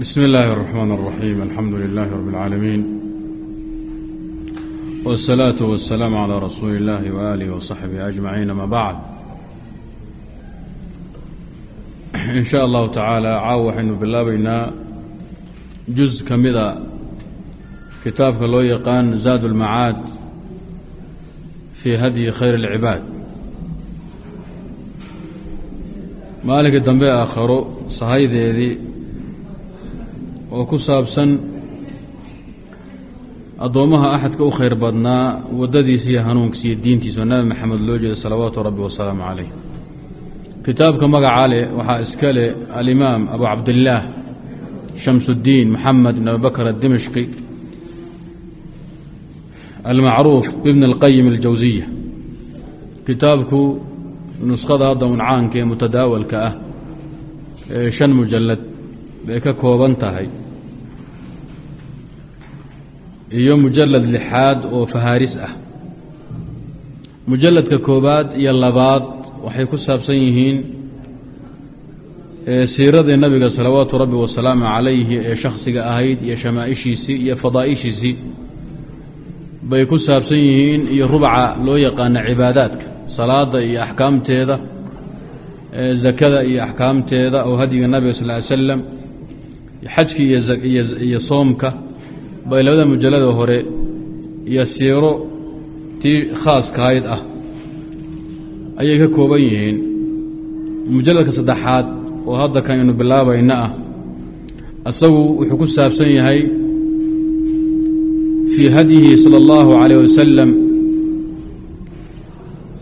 بسم الله الرحمن الرحيم الحمد لله رب العالمين والصلاة والسلام على رسول الله وآله وصحبه أجمعين ما بعد إن شاء الله تعالى caaw waxaynu bilaabaynaa juز ka mida kitaabka loo yaqaan zaad الmacaad fii hadyi khayr الcibaad maalinkai dambe aakharo sahaydeedii oo ku saabsan addoommaha axadka u khayr badnaa waddadiisa iyo hanuunkiisa iyo diintiisa oo nabi maxamed loo jeeda salawaatu rabbi wasalaamu calayh. Kitaabka magaca leh waxaa iska leh alimaam abu cabdillaah shamsuddiin moxamed ibn abibakr addimashqi almacruuf bibn اlqayim اljawsiya kitaabku nuskhada hadda uncaanka ee mutadaawalka ah ee shan mujallad bay ka kooban tahay iyo mujalad lixaad oo fahaaris ah. Mujalladka koobaad iyo labaad waxay ku saabsan yihiin siiradii nabiga salawaatu rabbi wasalaamu calayhi ee shakhsiga ahayd iyo shamaaishiisii iyo fadaa'ishiisii bay ku saabsan yihiin iyo rubca loo yaqaano cibaadaadka salaada iyo axkaamteeda zakada iyo axkaamteeda oo hadyiga nabiga sal ly slam xajki iyo soomka bay labada mujalada hore iyo siiro tii khaaskahayd ah ayay ka kooban yihiin mujalladka saddexaad oo hadda kan aynu bilaabayna ah isagu wuxuu ku saabsan yahay fii hadyihi salى اllahu عalيه wasalam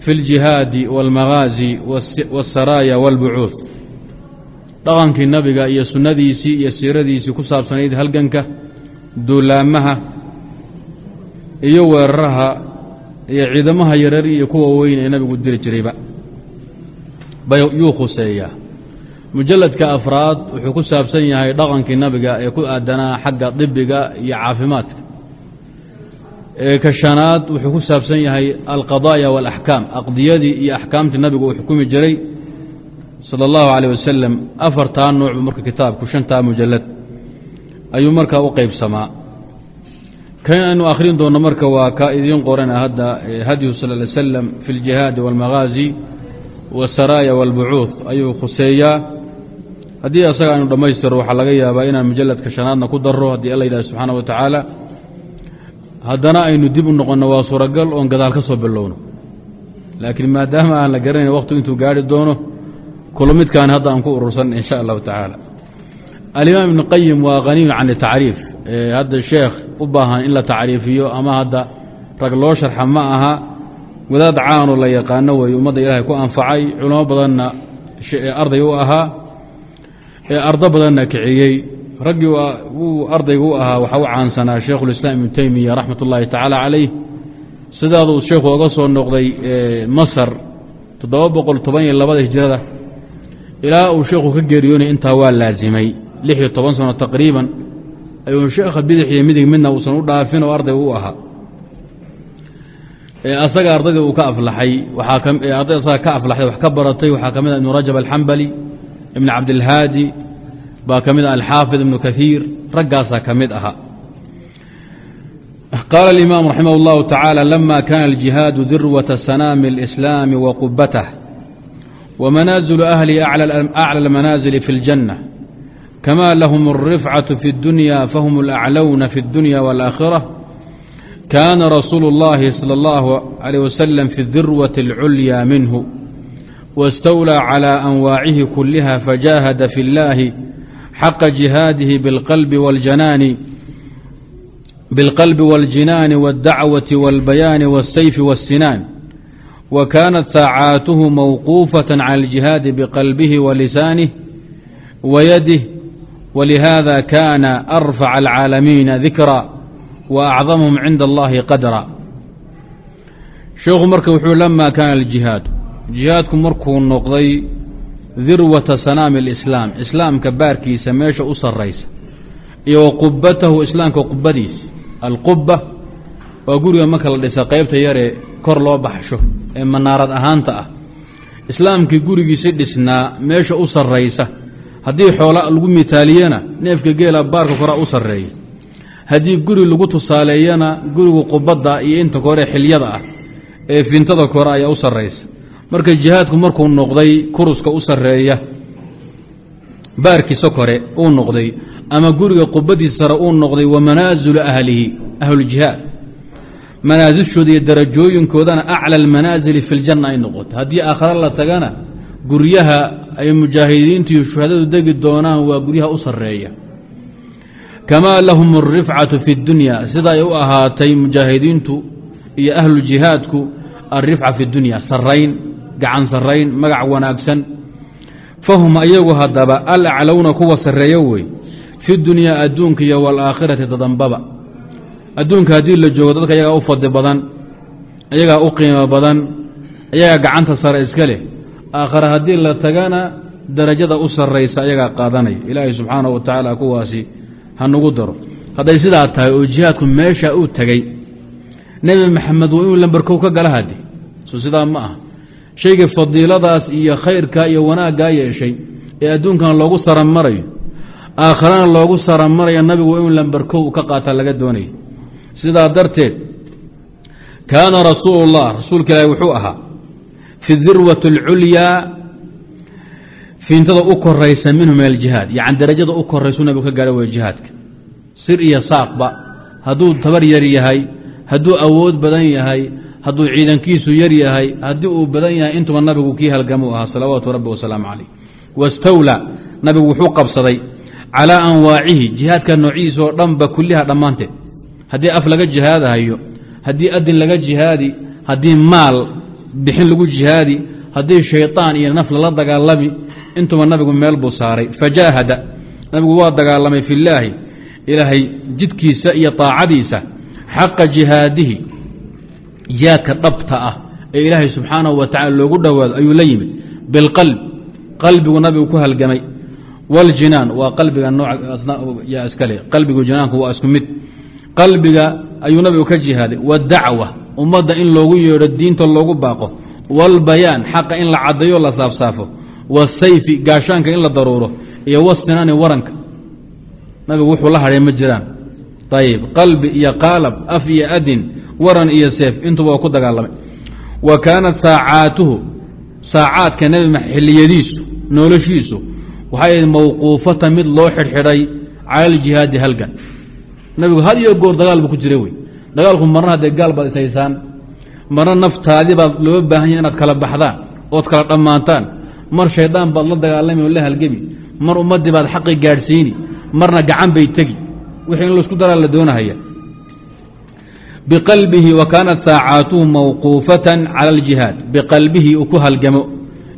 fi اljihaadi wاlmagaazi wاsaraaya wاlbucuud dhaqankii nabiga iyo sunnadiisii iyo siiradiisii ku saabsanayd halganka duulaamaha iyo weeraraha iyo ciidamaha yarar iyo kuwa weyn ee nabigu diri jirayba. Yuu khuseeyaa. Mujalladka afraad wuxuu ku saabsan yahay dhaqankii nabiga ee ku aadanaa xagga dibiga iyo caafimaadka. Ka shanaad wuxuu ku saabsan yahay alqadaaya waalaxkaam aqdiyadii iyo axkaamtii nabigu uu xukumi jiray sala allahu caleyh wasalam afartaa nuuc nuucbu marka kitaabku shantaa mujallad ayuu markaa u qeybsamaa kan aynu akhrin doonno marka waa ka idiin qorana hadda hadyu sal ly slam fi اljihaadi wاlmagaazi wاsaraaya wاlbucuuث ayuu khuseeyaa haddii asaga aynu dhammaystiro waxaa laga yaabaa inaan mujaladka shanaadna ku daro haddii alla yidhah subxaana wa tacaala haddana aynu dib u noqonno waa suuragal oon gadaal ka soo bilowno laakiin maadaama aan la garanayn waqtu intuu gaari doono kula midkaan hadda aan ku urursan in sha allahu tacaala alimaam ibnu qayim waa haniyu can tacriif hadda sheekh u baahan in la tacriifiyo ama hadda rag loo sharxa ma aha. Wadaad caanoo la yaqaano weeye ummadda ilaahay ku anfacay. Culamo badanna arday u ahaa ardo badanna kiciyey. Raggii uu ardayga u ahaa waxaa u caansanaa sheikhulislaam ibnu teymiya raxmat ullaahi tacaala calayh. Sidaaduu sheekhu oga soo noqday masar toddoba boqol toban iyo labada hijrada. Ilaa uu sheekhu ka geeriyoonay intaa waa laasimay lix iyo toban sano taqriiban ayuu sheekha bidix iyo midig midna uusan u dhaafin oo ardayga u ahaa asaga ardaydii uu ka aflaxay arday asaga ka aflaxday wax ka baratay waxaa ka mid ah ibnu rajab alxambali ibn cabdilhaadi baa ka mid ah alxaafid ibnu kaiir raggaasaa ka mid ahaa qaala اlimaam raximah اllahu tacaala lama kana aljihaadu dirwata sanaami اlislaami wa qubatah ومنازل أهل أعلى المنازل في الجنة كما لهم الرفعة في الدنيا فهم الأعلون في الدنيا والآخرة كان رسول الله صلى الله عليه وسلم في الذروة العليا منه واستولى على أنواعه كلها فجاهد في الله حق جهاده بالقلب والجنان بالقلب والجنان والدعوة والبيان والسيف والسنان وكانت طاعاته موقوفة على الجهاد بقلبه ولسانه ويده ولهذا كان أرفع العالمين ذكرا وأعظمهم عند الله قدرا sheekhu marka wuxuu lamaa kaana aljihaadu jihaadku markuu noqday dirwata sanaami alislaam islaamka baarkiisa meesha u sarraysa iyo wa qubatahu islaamka qubadiisa alquba waa guriga marka la dhisa qaybta yaree kor loo baxsho ee manaarad ahaanta ah islaamkii gurigiisi dhisnaa meesha u sarraysa haddii xoola lagu mitaaliyena neefka geela baarka koraa u sarreeya. Haddii guri lagu tusaaleeyana gurigu qubadda iyo inta kore xilyada ah ee fintada kore ayaa u sarraysa marka jihaadku markuu noqday kuruska u sarreeya baarkiisa kore uu noqday ama guriga qubadiisa sare uu noqday wa manaasilu ahlihi ahluljihaad manaasishooda iyo darajooyinkoodana acla almanaasili fi ljanna ay noqoto haddii aakhare la tagana guryaha ay mujaahidiintu iyo shuhadadu degi doonaan waa guryaha u sarreeya. Kamaa lahum alrifcatu fi اdunya sida ay u ahaatay mujaahidiintu iyo ahlu jihaadku alrifca fi dunya sarayn gacan sarayn magac wanaagsan. Fahum ayagu haddaba alaclowna kuwa sarreeyo wey fi dunyaa adduunka iyo waalaakhirati dadambaba. Adduunka haddii la joogo dadka iyagaa u fadli badan iyagaa u qiimo badan iyagaa gacanta sare iska leh aakhare haddii la tagana darajada u sarraysa ayagaa qaadanaya ilaahay subxaanahu wa tacaala kuwaasi ha nagu daro. Hadday sidaa tahay oo jihaadku meesha uu tegey nebi maxamed waa inuu lambarkow ka gala hadi so sidaa ma aha. Shaygii fadiiladaas iyo khayrkaa iyo wanaaggaa yeeshay ee adduunkana loogu saramarayo aakharana loogu saramarayo nabigu waa inuu lambarkow ka qaata laga doonaya sidaa darteed kaana rasuulu اllah rasuulka ilaahi wuxuu ahaa fi dirwati اlculyaa fiintada u koraysa minhu min aljihaad. Yani darajada u koraysuu nabigu ka gaadha way jihaadka. Sir iyo saaqba hadduu tabar yar yahay hadduu awood badan yahay hadduu ciidankiisu yar yahay haddii uu badan yahay intuba nabigu kii halgamu ahaa salawaatu rabbi wasalaamu calayh. Wastawlaa nabigu wuxuu qabsaday calaa anwaacihi jihaadka noocihiisa oo dhanba kulliha dhammaanteed. Haddii af laga jihaadahayo haddii adin laga jihaadi haddii maal bixin lagu jihaadi haddii shayطaan iyo naf lala dagaalami intuba nabigu meel buu saaray. Fajaahada nabigu waa dagaalamay fi illaahi ilaahay jidkiisa iyo طaacadiisa xaqa jihaadihi jihaadka dhabta ah ee ilaahay subxaanahu wa tacala loogu dhowaado ayuu la yimid. Bilqalb qalbigu nabigu ku halgamay. Waljinaan waa qalbiga nooyaa iskale qalbigu jinaanku waa isku mid. Qalbiga ayuu nabigu ka jihaaday. Waddacwa ummadda in loogu yeedho diinta loogu baaqo walbayaan xaqa in la caddayo la saafsaafo wasayfi gaashaanka in la daruuro iyo wasinaani waranka. Nabigu wuxuu la hadhay ma jiraan. Ayib qalbi iyo qaalab af iyo adin waran iyo seef intuba ku dagaalamay. Wa kaanat saacaatuhu saacaadka nebi xilliyadiisu noloshiisu waxay ahayd mawquufata mid loo xidhxidhay cala aljihaadi halgan nabigu had iyo goor dagaal buu ku jira wey dagaalku marna haddee gaal baad ishaysaan. Marna naftaadii baad loo baahan yahy inaad kala baxdaan ood kala dhammaantaan. Mar shaydaan baad la dagaalami oo la halgemi mar ummaddii baad xaqi gaadhsiini. Marna gacan bay tegi. Wixii in la isku daraa la doonahaya. Biqalbihi wa kaanat saacaatuhu mawquufatan cala aljihaad. Biqalbihi uu ku halgamo.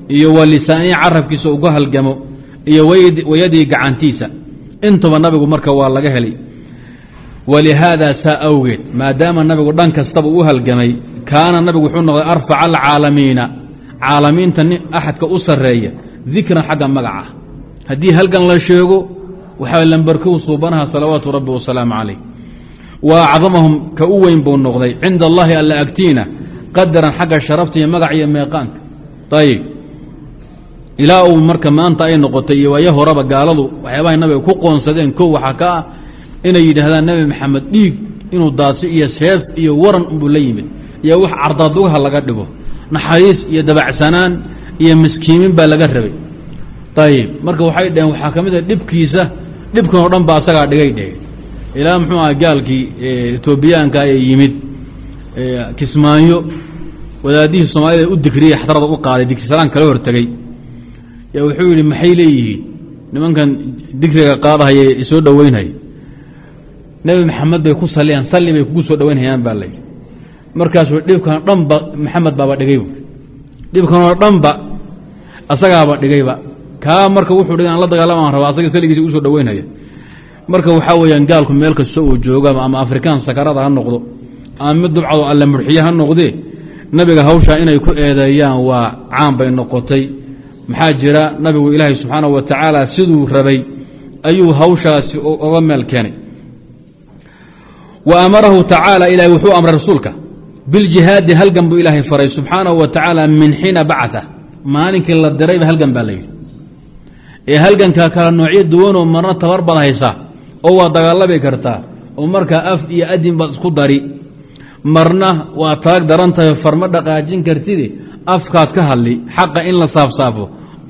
Iyo wa lisaanihi carabkiisa ugu halgamo. Iyo wayadii gacantiisa. Intuba nabigu marka waa laga helay walihaada saa awgeed maadaama nabigu dhan kastaba u halgamay kaana nabigu wuxuu noqday arfaca alcaalamiina caalamiinta axadka u sarreeya dikran xagga magaca haddii halgan la sheego waxaa lambarkow suubanaha salawaatu rabbi wasalaamu calayh wa acdamahum ka u weyn buu noqday cinda allahi alla agtiina qadaran xagga sharafta iyo magaca iyo meeqaanka ayib ilaa uu marka maanta ay noqotay iyo waayo horeba gaaladu waxyaabahay nabiga ku qoonsadeen kow waxaa ka ah inay yidhaahdaan nebi maxamed dhiig inuu daadsi iyo seef iyo waran unbuu la yimid iyo wax cardaadugaha laga dhigo naxariis iyo dabacsanaan iyo miskiimin baa laga rabay. Ayib marka waxay dhaheen waxaa ka mid a dhibkiisa dhibkan oo dhan ba asagaa dhigay dheh. Ilaa muxuu aha gaalkii etoobiyaanka ee yimid kismaayo wadaadihii soomaalida u dikriyey xadrada u qaaday dikrisalaan kala hortegey wuxuu yidhi maxay leeyihiin? Nimankan dikriga qaadahaya soo dhoweynhaya nebi maxamed bay ku saliyaan salli bay kugu soo dhoweynhayaan baa layidhi markaasuu dhibkan dhanba maxamed baaba dhigay dhibkanoo dhanba asagaaba dhigayba kaa marka wuxuu aan la dagaalamaan rabaa asaga saligiisa ugu soo dhoweynhaya marka waxaa weeyaan gaalku meel kasta uu jooga ama afrikaan sakarada ha noqdo ama mid dubcado alla murxiye ha noqdee nabiga hawshaa inay ku eedeeyaan waa caan bay noqotay. Maxaa jira nabigu ilaahay subxaanahu wa tacaala siduu rabay ayuu hawshaasi oga meel keenay wa amarahu tacaala ilahay wuxuu amray rasuulka biljihaadi halgan buu ilaahay faray subxaanahu wa tacaala min xiina bacaa maalinkii la dirayba halgan baa layidhi ee halgankaa kala noocyo duwanoo marna tabar baad haysaa oo waa dagaalabi kartaa oo markaa af iyo adin baad isku dari marna waa taag daran tahay farma dhaqaajin kartide afkaad ka hadli xaqa in la saafsaafo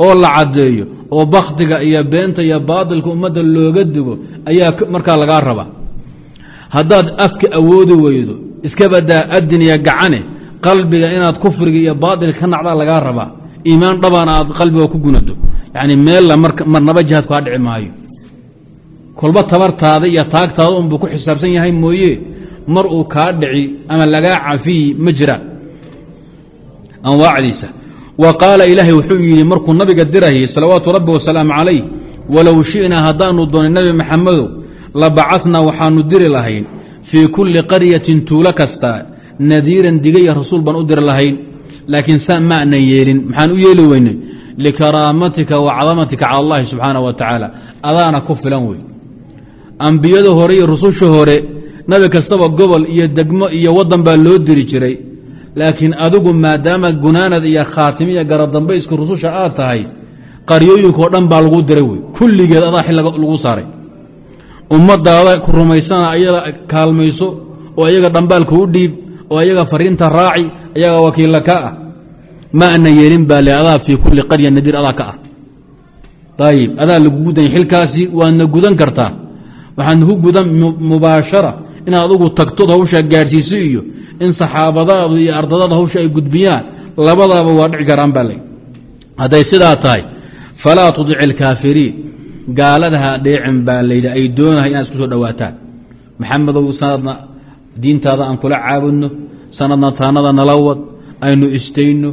oo la caddeeyo oo bakhtiga iyo beenta iyo baatilka ummadda looga digo ayaa markaa lagaa raba haddaad afka awoodi weydo iska badaa adin iyo gacane qalbiga inaad kufriga iyo baatilka ka nacdaa lagaa rabaa. Iimaan dhabana aad qalbiga ku gunado yacni meella marnaba jihaadku kaa dhici maayo. Kolba tabartaada iyo taagtaada unbuu ku xisaabsan yahay mooye mar uu kaa dhici ama lagaa cafiyi ma jiraan anwaacdiisa wa qaala ilaahay wuxuu yidhi markuu nabiga dirayay salawaatu rabbi wasalaamu calayh walow shi'naa haddaanu doonay nebi maxamedow la bacadnaa waxaanu diri lahayn fii kulli qaryatin tuulo kasta nadiiran digaya rasuul baan u diri lahayn laakiin saa ma anan yeelin. Maxaan u yeeli weynay likaraamatika wa cadamatika cala allahi subxaana wa tacaala. Adaana ku filan wey. Ambiyada hore iyo rususha hore nabi kastaba gobol iyo degmo iyo waddan baa loo diri jiray. Laakiin adigu maadaama gunaanad iyo khaatimiya garadambayska rususha aad tahay qaryooyinkao dhan baa lagu diray wey. Kulligeed adaa xil lagu saaray ummadaada ku rumaysana ayaga kaalmayso oo ayaga dhambaalka u dhiib oo ayaga fariinta raaci ayaga wakiilla ka ah. Ma ana yeelin baa le adaa fii kulli qarya nadiir adaa ka ah. Ayib adaa lagu gudanya xilkaasi waadna gudan kartaa. Waxaadna ku gudan mubaashara inaad adugu tagtood hawshaa gaadhsiiso iyo in saxaabadaadu iyo ardadaada hawsha ay gudbiyaan labadaaba waa dhici karaan baa le. Hadday sidaa tahay falaa tudic ilkaafiriin gaaladaha dheecin baa layidhi ay doonahay inaad isku soo dhowaataan maxamedow sanadna diintaada aan kula caabudno sanadna taanada nala wad aynu istayno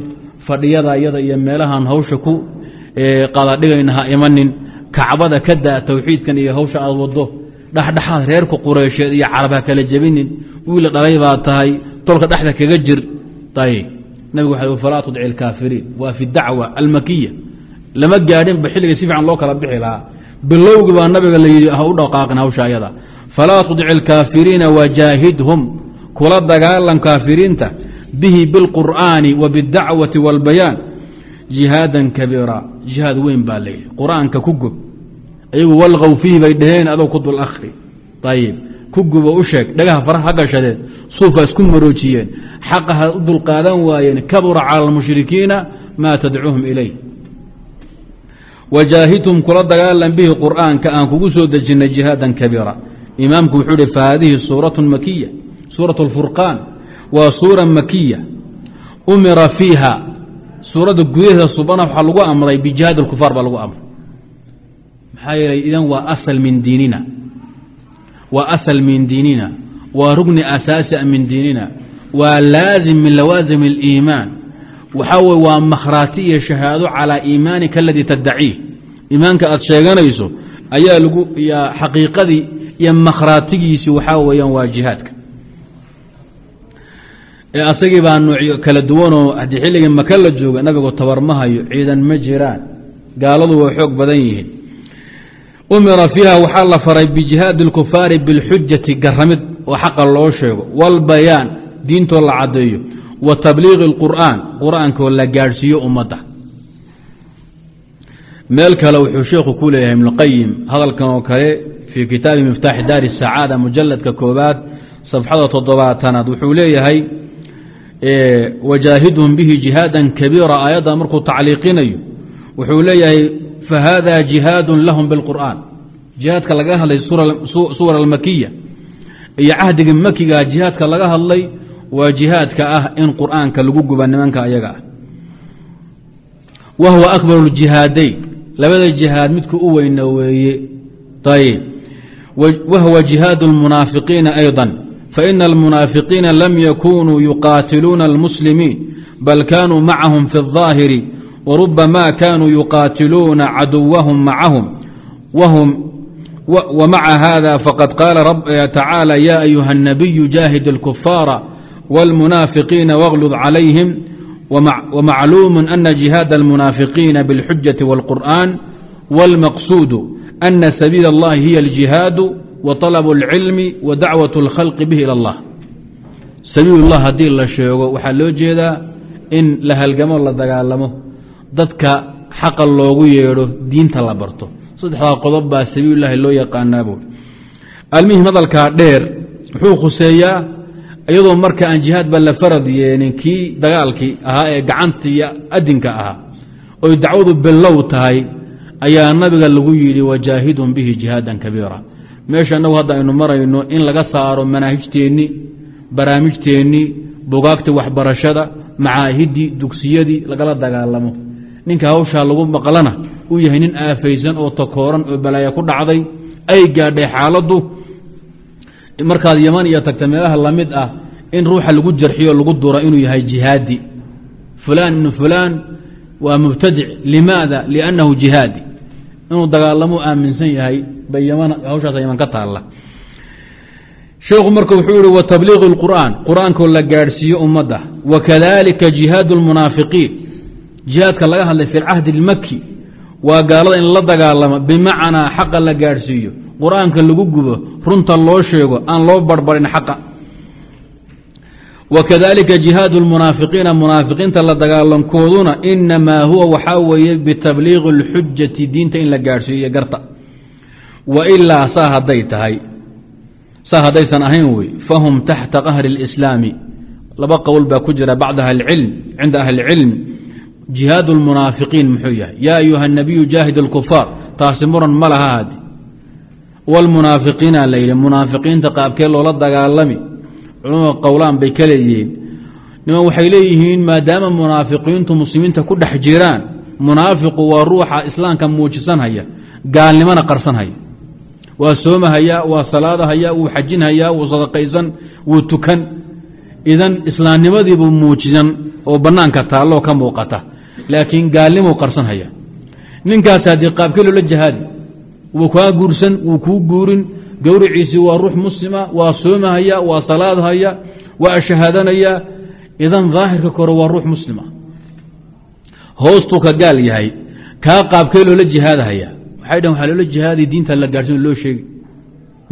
fadhiyada iyada iyo meelahaan hawsha ku qadadhigayna ha imanin kacbada ka daa tawxiidkan iyo hawsha aad wado dhexdhexaad reerka qureysheed iyo carab ha kala jebinin wiila dhalay baa tahay tolka dhexda kaga jir. Nabigu waxa falaa tudci ilkaafiriin waa fi dacwa almakiya lama gaadhinba xilliga si fiican loo kala bixi lahaa bilowgi baa nabiga la yidhi ha u dhaqaaqin hawsha ayada. Falaa tudci ilkaafiriina wajaahidhum kula dagaalan kaafiriinta. Bihi bilqur'aani wa bاdacwati wاlbayaan jihaadan kabiira. Jihaad weyn baa layidhi qur'aanka ku gub. Ayagu walqow fiihi bay dhaheen adoo ku dul akhri. Ayib ku gubo u sheeg dhagaha faraha ha gashadeen suufka isku maroojiyeen xaqa ha u dulqaadan waayeen kabura cala almushrikiina maa tadcuuhum ilay wajaahidhum kula dagaalan bihi qur'aanka aan kugu soo dejinnay jihaadan kabiira imaamku wuxuu ihi fahaadihi suuratu makiya suurat اlfurqaan waa suura makiya umira fiiha suuradda gudaheeda subana waxaa lagu amray bijihaad اlkufaar baa lagu amray maxaa yeelay idan waa asal min diinina waa asal min diinina waa rugni asaasi min diinina waa laazim min lawaasim اliimaan waxaa weye waa makhraati iyo shahaado calaa iimaanika aladii taddaciih iimaanka aad sheeganayso ayaa lagu xaqiiqadii iyo makhraatigiisii waxaa weeyaan waa jihaadka ee asagii baa noocyo kala duwanoo haddii xilligii maka la jooga nabigu tabar ma hayo ciidan ma jiraan gaaladu way xoog badan yihiin umira fiiha waxaa la faray bijihaadi اlkufaari biاlxujati garamid oo xaqa loo sheego wاlbayaan diintoo la caddeeyo wa tabliiqi اlqur'aan qur'aankoo la gaadhsiiyo ummadda meel kale wuxuu sheekhu ku leeyahay ibnuqayim hadalkan oo kale fii kitaabi miftaaxi daari sacaada mujaladka koobaad safxada toddobaatanaad. Wuxuu leeyahay wajaahidhum bihi jihaadan kabiira aayadda markuu tacliiqinayo wuxuu leeyahay fahada jihaadu lahum biاlqur'aan jihaadka laga hadlay suwar almakiya iyo cahdiga makiga jihaadka laga hadlay waa jihaadka ah in qur'aanka lagu guba nimanka ayaga ah. Wa huwa akbar اljihaadayn labada jihaad midka u weyna weeye ayb wa huwa jihaad اlmunaafiqiina ayضا faina almunaafiqiina lam yakunuu yuqaatiluuna اlmuslimiin bal kanuu macahum fi الظaahiri وربما كانوا يقاتلون عدوهم معهم وهم ومع هذا فقد قال رب تعالى يا أيها النبي جاهد الكفار والمنافقين واغلظ عليهم ومع ومعلوم أن جهاد المنافقين بالحجة والقرآن والمقصود أن سبيل الله هي الجهاد وطلب العلم ودعوة الخلق به إلى الله سبيل الله هدي الله شيء وحلو جيدا إن لها الجمال الله دقالمه dadka xaqa loogu yeedho diinta la barto saddexdaa qodob baa sabiilulahi loo yaqaanaa buui almihim hadalkaa dheer muxuu khuseeyaa iyadoo marka aan jihaad ba la farad yeelin kii dagaalkii ahaa ee gacanta iyo adinka ahaa oy dacwadu bilow tahay ayaa nabiga lagu yidhi wajaahidhum bihi jihaadan kabiira. Meesha annagu hadda aynu marayno in laga saaro manaahijteennii barnaamijteennii bugaagtii waxbarashada macaahiddii dugsiyadii lagala dagaalamo. Ninka hawshaa lagu maqlana uu yahay nin aafaysan oo takooran oo balaaya ku dhacday ay gaadhay xaaladdu markaad yaman iyo tagta meelaha lamid ah in ruuxa lagu jarxiyo lagu dura inuu yahay jihaadi fulaan ibnu fulaan waa mubtadic limaada liannahu jihaadi inuu dagaalamo aaminsan yahay bay ymn hawshaas yaman ka taalla sheekhu marka wuxuu yihi watabliiqu اlqur'aan qur'aankoo la gaadhsiiyo ummadda wakadalika jihaad اlmunaafiqiin jihaadka laga hadlay fi lcahdi اlmaki waa gaalada in la dagaalamo bimacnaa xaqa la gaadhsiiyo qur-aanka lagu gubo runta loo sheego aan loo barbarin xaqa wakadalika jihaad اlmunaafiqiina munaafiqiinta la dagaalankooduna inamaa huwa waxaa weeye bitabliiqi اlxujati diinta in la gaadhsiiyo iyo garta wailaa saa hadday tahay saa haddaysan ahayn wey fahum taxta qahri اlislaami laba qowl baa ku jira bacda ahlicilm cinda ahli اlcilm jihaad اlmunaafiqiin muxuu yahay yaa ayuha الnabiyu jaahid اlkufaar taasi muran ma laha hadi wاlmunaafiqiina la yidhi munaafiqiinta qaabkee loola dagaalami culamada qowlaan bay ka leeyihiin niman waxay leeyihiin maadaama munaafiqiintu muslimiinta ku dhex jiraan munaafiqu waa ruuxa islaamka muujisanhaya gaalnimona qarsanhaya waa soomahaya waa salaadahaya wuu xajinhayaa wuu sadaqaysan wuu tukan idan islaamnimadiibuu muujisan oo bannaanka taalloo ka muuqata laakiin gaalnimuu qarsanhaya ninkaas haddii qaabkee loola jihaadi wuu kaa guursan wuu kuu guurin. Gowriciisii waa ruux muslima waa soomahaya waa salaadhaya waa shahaadanaya idan daahirka kore waa ruux muslima. Hoostuu ka gaal yahay kaa qaabkee loola jihaadahaya waxay dhahn waxaa loola jihaadaya diinta la gaadhsin loo sheegi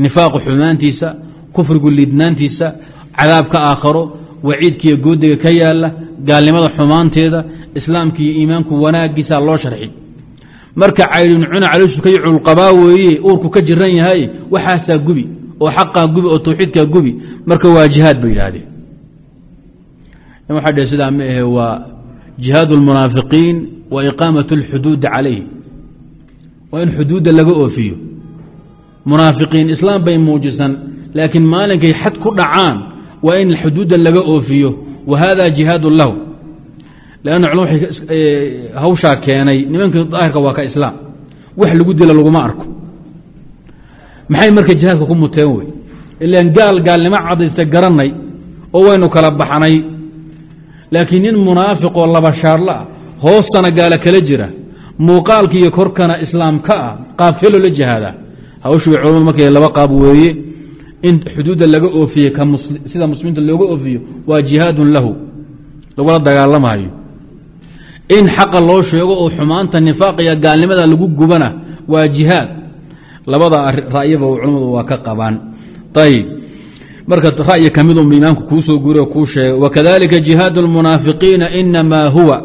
nifaaqu xumaantiisa kufrigu liidnaantiisa cadaabka aakharo waciidkiiyo goodiga ka yaalla gaalnimada xumaanteeda islaamka iyo iimaanku wanaagiisa loo sharxi marka caydhin cuna calooshu ka yacul qabaa weeye uurku ka jiran yahay waxaasaa gubi oo xaqaa gubi oo tawxiidkaa gubi marka waa jihaad bay yidhaahdeen waxaa dhe sidaa ma ahe waa jihaadu lmunaafiqiin wa iqaamat اlxuduudi calayh waa in xuduudda laga oofiyo. Munaafiqiin islaam bay muujisan laakiin maalinkay xad ku dhacaan waa in xuduudda laga oofiyo. Wa hada jihaadu lahu lanna culm hawshaa keenay nimankii daahirka waa ka islaam wax lagu dila laguma arko maxay marka jihaadka ku muteen wey ilaan gaal gaalnimo cadaysta garanay oo waynu kala baxnay laakiin nin munaafiqoo laba shaarla ah hoostana gaala kala jira muuqaalka iyo korkana islaam ka ah qaabkee loola jihaadaa hawshu way culamadu markay laba qaab weeye in xuduudda laga oofiye sida muslimiinta looga oofiyo waa jihaadun lahu lagula dagaalamayo in xaqa loo sheego oo xumaanta nifaaqiya gaalnimada lagu gubana waa jihaad labada ra'yaba culamadu waa ka qabaan ayb marka ra'yi ka mid unba imaamku kuu soo guuri oo kuu sheegay wakadalika jihaad اlmunaafiqiina inamaa huwa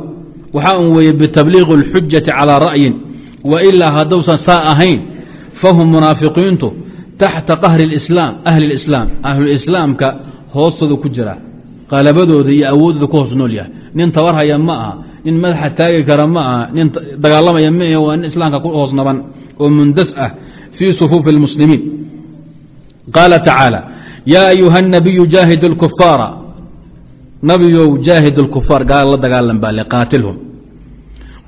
waxaa un weeye bitabliiqi اlxujati calىa ra'yin wailaa haddousan saa ahayn fahum munaafiqiintu taxta qahri اislaam ahli اlislaam ahlulislaamka hoostooda ku jira qalabadooda iyo awooddooda ku hoos nool yahay nin tabarhaya ma aha nin madaxa taagi kara ma aha nin dagaalamaya ma ahe waa nin islaamka ku hoos naban oo mundas ah fii sufuufi اlmuslimiin qaala tacaala yaa ayuha الnabiyu jaahid اlkufaara nabigow jaahid اlkufaar gaala la dagaalan baa liqaatilhum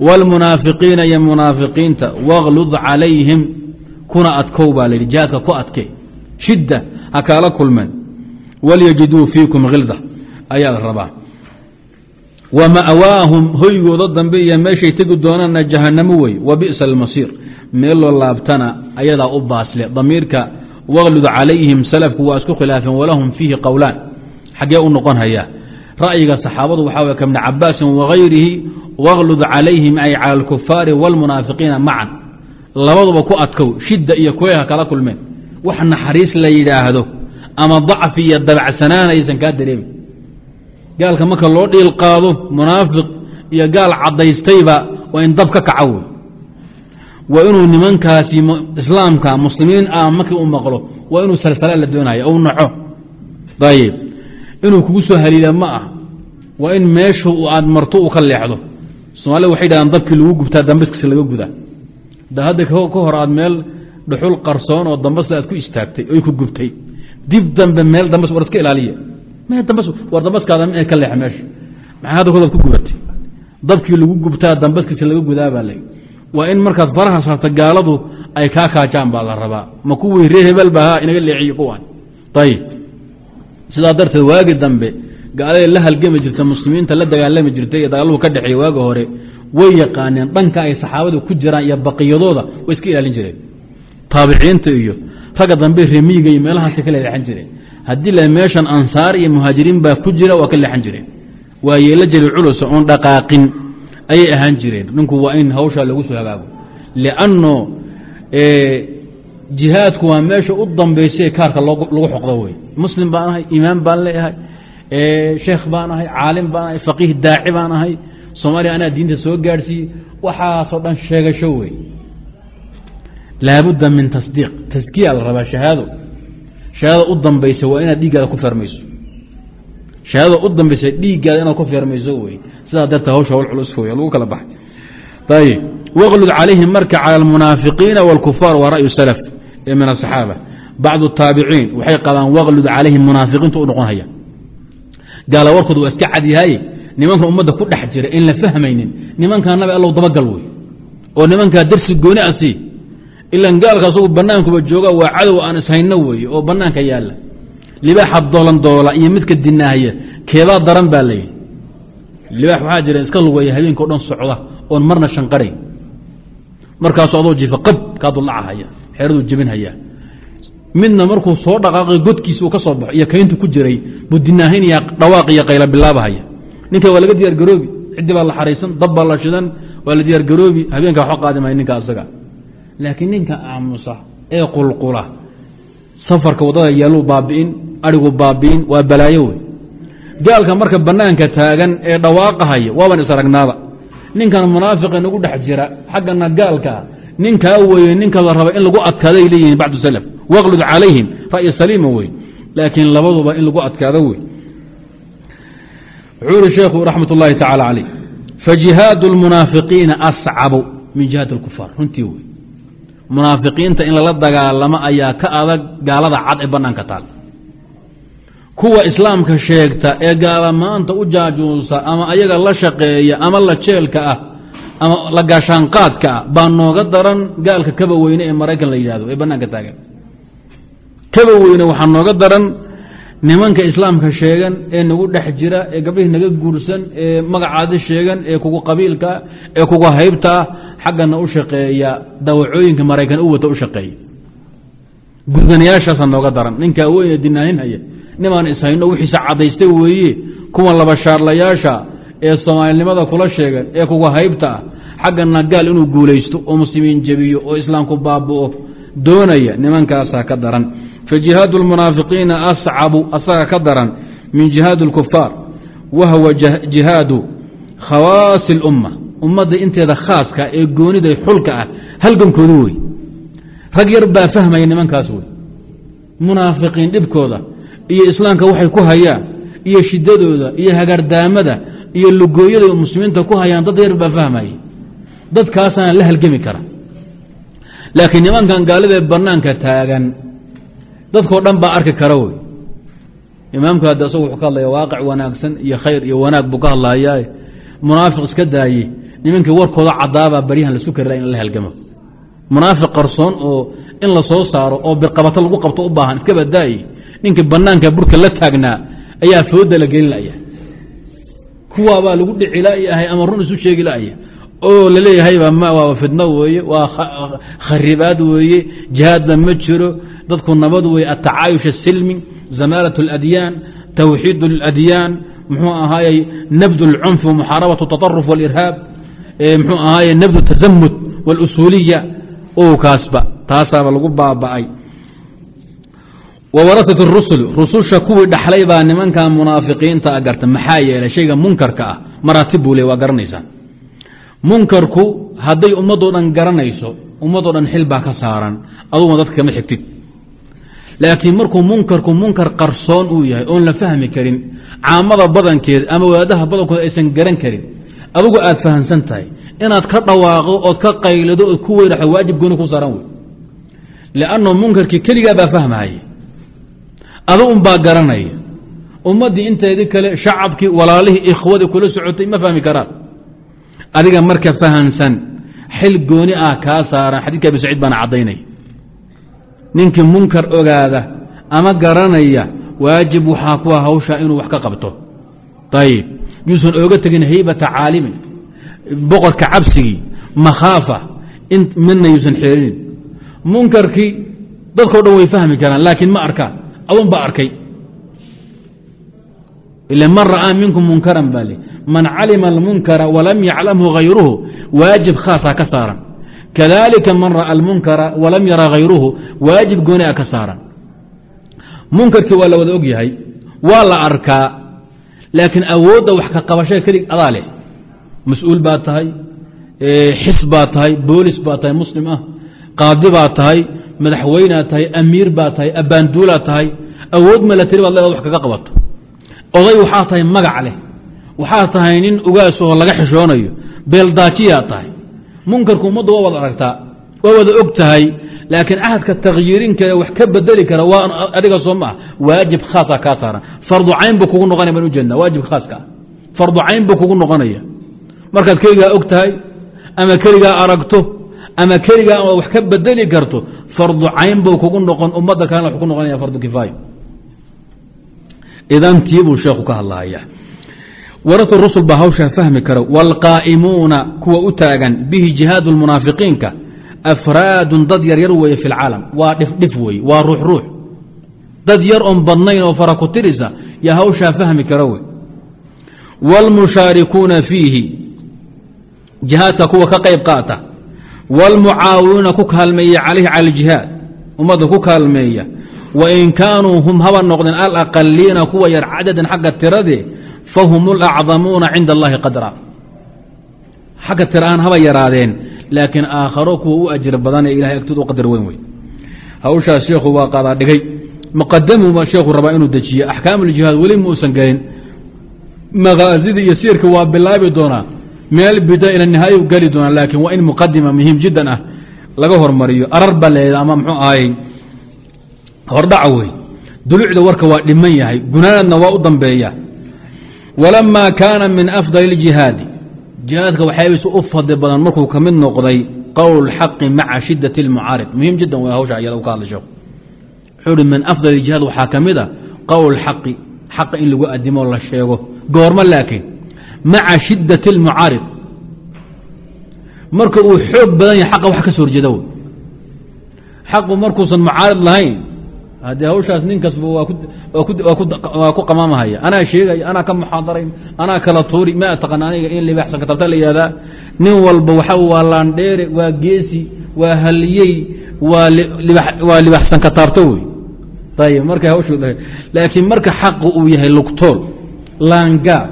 wاlmunaafiqiina iyo munaafiqiinta wاklud calayhim kuna adkow baa layihi jihaadka ku adke shidda ha kaala kulmeen walyajiduu fiikum khilda ayaa la rabaa wa ma'waahum hoygooda dambe iyo meeshay tegi doonaanna jahanamo wey wa bi'sa almasiir. Meel loo laabtana ayadaa u baasle. Damiirka waklud calayhim salafku waa isku khilaafeen walahum fiihi qowlaan xaggee u noqon hayaa ra'yiga saxaabadu waxaa way kabni cabaasin wagayrihi waklud calayhim ay cala alkufaari wاlmunaafiqiina macan labaduba ku adkow shidda iyo kuleelha kala kulmeen. Wax naxariis la yidhaahdo ama dacfi iyo dabacsanaan aysan kaa dareemin gaalka marka loo dhiil qaado munaafiq iyo gaal caddaystayba waa in dab ka kaca wey waa inuu nimankaasi islaamka muslimiin ah markii u maqlo waa inuu salsala la doonaya ou naco. Ayib inuu kugu soo haliila ma ah waa in meeshu aad marto uu ka leexdo. Soomaalida waxay dhahdaan dabkii lagu gubtaa dambaskiisa laga gudaa. Da hadda ka hor aad meel dhuxul qarsoon oo dambasle aad ku istaagtay oy ku gubtay. Dib dambe meel dambas war iska ilaaliya war dambaskaada m ka leexa dabkii lagu gubtaa dambaskiisa laga gudaa baa la waa in markaad faraha saarta gaaladu ay kaa kaajaan baa la rabaa. Ma kuwii ree hebel ba inaga leexiyo kuwaan. Ayib sidaa darteed waagi dambe gaalada la halgami jirta muslimiinta la dagaalami jirtay ee dagaaluhu ka dhexeeya waagi hore way yaqaaneen dhanka ay saxaabadu ku jiraan iyo baqiyadooda way iska ilaalin jireen. Taabiciinta iyo ragga dambe remiyiga iyo meelahaasay ka leexan jireen haddii la meeshan ansaar iyo muhaajiriin baa ku jira waa ka leexan jireen. Waa yeela jeli culusa oon dhaqaaqin ayay ahaan jireen. Ninku waa in hawshaa lagu soo hagaago lianno jihaadku waa meesha u dambaysae kaarka lagu xoqdo wey muslim baan ahay imaam baan leeahay sheekh baan ahay caalim baan ahay faqiih daaci baan ahay. Soomaaliya anaa diinta soo gaadhsiiyey waxaasoo dhan sheegasho wey laabudda min tasdiiq. Taskiya la rabaa shahaado shahaadada u dambaysa waa inaad dhiiggaada ku fermayso shahaadada u dambaysa dhiiggaada inaad ku fermayso wey sidaa darta hawsha hawl culus wey lagu kala baxay. Ayib waqlud calayhim marka cala almunaafiqiina wاlkufaar waa ra'yu salaf ee min asaxaaba bacdu taabiciin waxay qabaan waqlud calayhim munaafiqiintu u noqon haya gaala waa iska cadyahaye nimankan ummadda ku dhex jira in la fahmaynin nimankaa nabi allow dabagal wey oo nimankaa darsi gooni a sii ilan gaalka asagu banaankuba jooga waa cadow aan ishayno weeye oo banaanka yaalla libaaxa doolan doola iyo midka dinaahaya keebaa daran baa layidhi libaax waxaa jira iska lugeeya habeenka o dhan socda oon marna shanqaray markaasu adoo jiifa qab kaa dullacahaya xeeraduu jebinhayaa midna markuu soo dhaqaaqay godkiisi uu ka soo baxo iyo kayntu ku jiray buu dinaahaynaya dhawaaq iyo qayla bilaabahaya ninka waa laga diyaar garoobi baa la xaraysan dab baa la shidan waa la diyaar garoobi habeenka waxba qaadi maya ninka asaga laakiin ninka aamusa ee qulqula safarka waddada yeeluu baabi'in arigu baabi'in waa balaayo wey gaalka marka banaanka taagan ee dhawaaqahaya waaban is aragnaaba ninkan munaafiqa nagu dhex jira xaggana gaalkaa ninkaa weye ninka la raba in lagu adkaaday leeyihiin bacdu salaf waqlud calayhim ra'yi saliima wey laakiin labaduba in lagu adkaado wey wuxuu ihi sheekhu raxmat ullaahi tacaala calayh fajihaadu lmunaafiqiina ascabu min jihaad اlkufaar runtii wey munaafiqiinta in lala dagaalamo ayaa ka adag gaalada cad ee banaanka taal. Kuwa islaamka sheegta ee gaala maanta u jaajuusa ama ayaga la shaqeeya ama la jeelka ah ama la gaashaanqaadka ah baa nooga daran gaalka kaba weyne ee maraykan la yidhahdo ee banaanka taagan. Kaba weyne waxaa nooga daran nimanka islaamka sheegan ee nagu dhex jira ee gabdhihii naga guursan ee magacaadi sheegan ee kugu qabiilka ee kugu haybtaa xaggana u shaqeeya dawacooyinka maraykan u wata u shaqeeya. Gudanayaashaasa nooga daran. Ninkaa weyne dinaahinhaya nimaan ishayno wixiisa cadaystay weeye. Kuwa laba shaarlayaasha ee soomaalinimada kula sheegan ee kuga haybta ah xaggana gaal inuu guulaysto oo muslimiin jebiyo oo islaamku baabu'o doonaya nimankaasaa ka daran. Fajihaadu lmunaafiqiina ascabu asaga ka daran min jihaadi اlkufaar wa huwa jihaadu khawaasi اlumma ummadda inteeda khaaska ee goonida xulka ah halgankoodu wey rag yar baa fahmaya nimankaas wey munaafiqiin dhibkooda iyo islaamka waxay ku hayaan iyo shidadooda iyo hagardaamada iyo lugooyada muslimiinta ku hayaan dad yar baa fahmaya. Dadkaasaana la halgemi kara laakiin nimankan gaalidee banaanka taagan dadkoo dhan baa arki kara wey imaamku haddi asagu wuxuu ka hadlaya waaqic wanaagsan iyo khayr iyo wanaag buu ka hadlayaa munaafiq iska daaye nimankii warkooda cadaabaa baryahan laisku kari in la halgamo munaafiq qarsoon oo in la soo saaro oo birqabato lagu qabto u baahan iska badaaye ninkii banaanka burka la taagnaa ayaa fooda la gelin laya kuwaabaa lagu dhici layahay ama run isu sheegi laya oo laleeyahayba waa fidno weeye waa kharibaad weeye jihaadna ma jiro dadku nabad weeye atacaayush asilmi zamaalat اladyaan tawxiid اladyaan muxuu ahaayey nabd اlcunf muxaarabaة الtaطaruf wاlirhaab mxuu ahaaye nabdu tasamud wاlusuuliya owkaasba taasaaba lagu baaba'ay. Wawaraat اrusul rususha kuwii dhaxlay baa nimanka munaafiqiinta ah garta maxaa yeelay shayga munkarka ah maraatib buu le waa garanaysaa munkarku hadday ummadoo dhan garanayso ummadoo dhan xil baa ka saaran aduguna dadka kama xigtid. Laakiin markuu munkarku munkar qarsoon uu yahay oon la fahmi karin caamada badankeed ama wadaadaha badankood aysan garan karin adugu aad fahamsan tahay inaad ka dhawaaqo ood ka qaylado ood ku weyraxo waajib gooni ku saaran wey lanno munkarkii keligaa baa fahmaya adu un baa garanaya ummaddii inteedii kale shacabkii walaalihii ikhwadii kula socotay ma fahmi karaan. Adiga marka fahansan xil gooni ah kaa saaran xadidka abi saciid baana caddaynaya ninkii munkar ogaada ama garanaya waajib waxaa ku ah hawshaa inuu wax ka qabto. Ayib yuusan ooga tegin haybata caalimin boqorka cabsigii makhaafa midna yuusan xeerinin. Munkarkii dadkao dhan way fahmi karaan laakiin ma arkaan adun baa arkay. Ila man ra'aa minkum munkaran baa le man calima almunkara walam yaclamhu hayruhu waajib khaasaa ka saaran. Kadalika man ra'a almunkara walam yara hayruhu waajib gooni'a ka saaran. Munkarkii waa la wada og yahay waa la arkaa laakiin awoodda wax ka qabashada kelig adaa leh. Mas'uul baa tahay xis baa tahay boolis baa tahay muslim ah qaadi baa tahay madaxweynead tahay amiir baa tahay abbaanduulaad tahay awood malatiri baad leedaad wax kaga qabato. Oday waxaa tahay magac leh. Waxaa tahay nin ugaas oo laga xishoonayo beeldaajiyaa tahay. Munkarku ummaddu waa wada aragtaa waa wada og tahay laakiin ahadka takhyiirin kara wax ka bedeli kara waa adiga soo ma ah waajib khaasa kaa saaran. Fardu cayn buu kugu noqonaya baan ujeedna waajib khaaska. Fardu cayn buu kugu noqonaya. Markaad keligaa og tahay ama keligaa aragto ama keligaa wax ka bedeli karto fardu cayn buu kugu noqon ummadda kalena wax ku noqonaya fardu kifaaya idan tiibuu sheekhu ka hadlahaya waratu rusul baa hawshaa fahmi kara wاlqaa'imuuna kuwa u taagan bihi jihaad اlmunaafiqiinka afraadun dad yar yar weeye fi اlcaalam waa dhifdhif weeye waa ruux ruux dad yar oon badnayn oo fara ku tirisa yaa hawshaa fahmi kara wey wاlmushaarikuuna fiihi jihaadka kuwa ka qayb qaata wاlmucaawinuuna ku kaalmeeya calayhi cala اljihaad ummadda ku kaalmeeya wain kaanuu hum haba noqdeen alaqaliina kuwa yar cadadan xagga tiradee fahum اlacdamuuna cinda allahi qadra xagga tira aan haba yaraadeen laakiin aakharo kuwa u ajir badanee ilahay agtooda u qadar weyn wey hawshaas sheekhu waa qaadaa dhigay. Muqadamuma sheekhu rabaa inuu dejiye axkaam uljihaad weli muusan gelin makaazidii iyo siirka waa bilaabi doonaa. Meel bida ila nihaayu geli doonaa laakiin waa in muqadima muhiim jiddan ah laga hormariyo. Arar baa leeda ama muxuu ahay hordhaca wey dulucda warka waa dhiman yahay. Gunaanadna waa u dambeeya. Walamaa kaana min afdal اljihaadi jihaadka waxyaabiisa u fadli badan markuu ka mid noqday qowl xaqi maca shidati اlmucaarid muhiim jiddan way hawsha ayada u ka hadla sheekh wuxuu hi min حق ijihaad waxaa ka mid ah a qowl xaqi xaqa in lagu adimo la sheego. Goormo laakiin maca shidati اlmucaarid marka uu xoog badan yahay xaqa wax ka soo markuusan mucaarad lahayn haddii hawshaas nin kasba waa ku qamaamahaya. Anaa sheegaya anaa ka muxaadarayn anaa kala tuuri ma taqan aniga in libaxsan katabta la yihahdaa nin walba waxa waa laandheere waa geesi waa haliyey waa libaxsan kataabto wey ayib markay hawshu laakiin marka xaqa uu yahay lugtool laangaab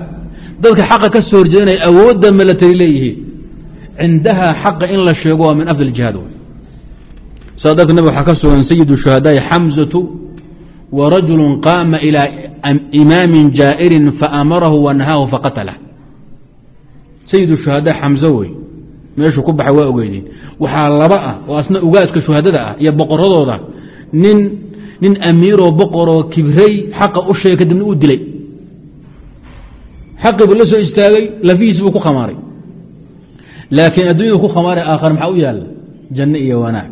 dadka xaqa ka soo horjeeda inay awoodda milatary leeyihiin. Cindaha xaqa in la sheego waa min afdal jihaad wey saa darteed nabig waxaa ka sugan sayidu shuhadaai xamzatu wa rajulu qaama ilaa imaamin jaa'irin faamarahu wa nahaahu faqatalah sayidu shuhadaa xamzo wey meeshuu ku baxay waa ogeydeen. Waxaa laba ah oo asna ugaaska shuhadada ah iyo boqoradooda. Nin nin amiiroo boqoroo kibray xaqa u sheegay kadibna uu dilay. Xaqii buu la soo istaagay lafihiis buu ku khamaaray laakiin addunyadu ku khamaaray aakhar maxaa u yaalla? Janno iyo wanaag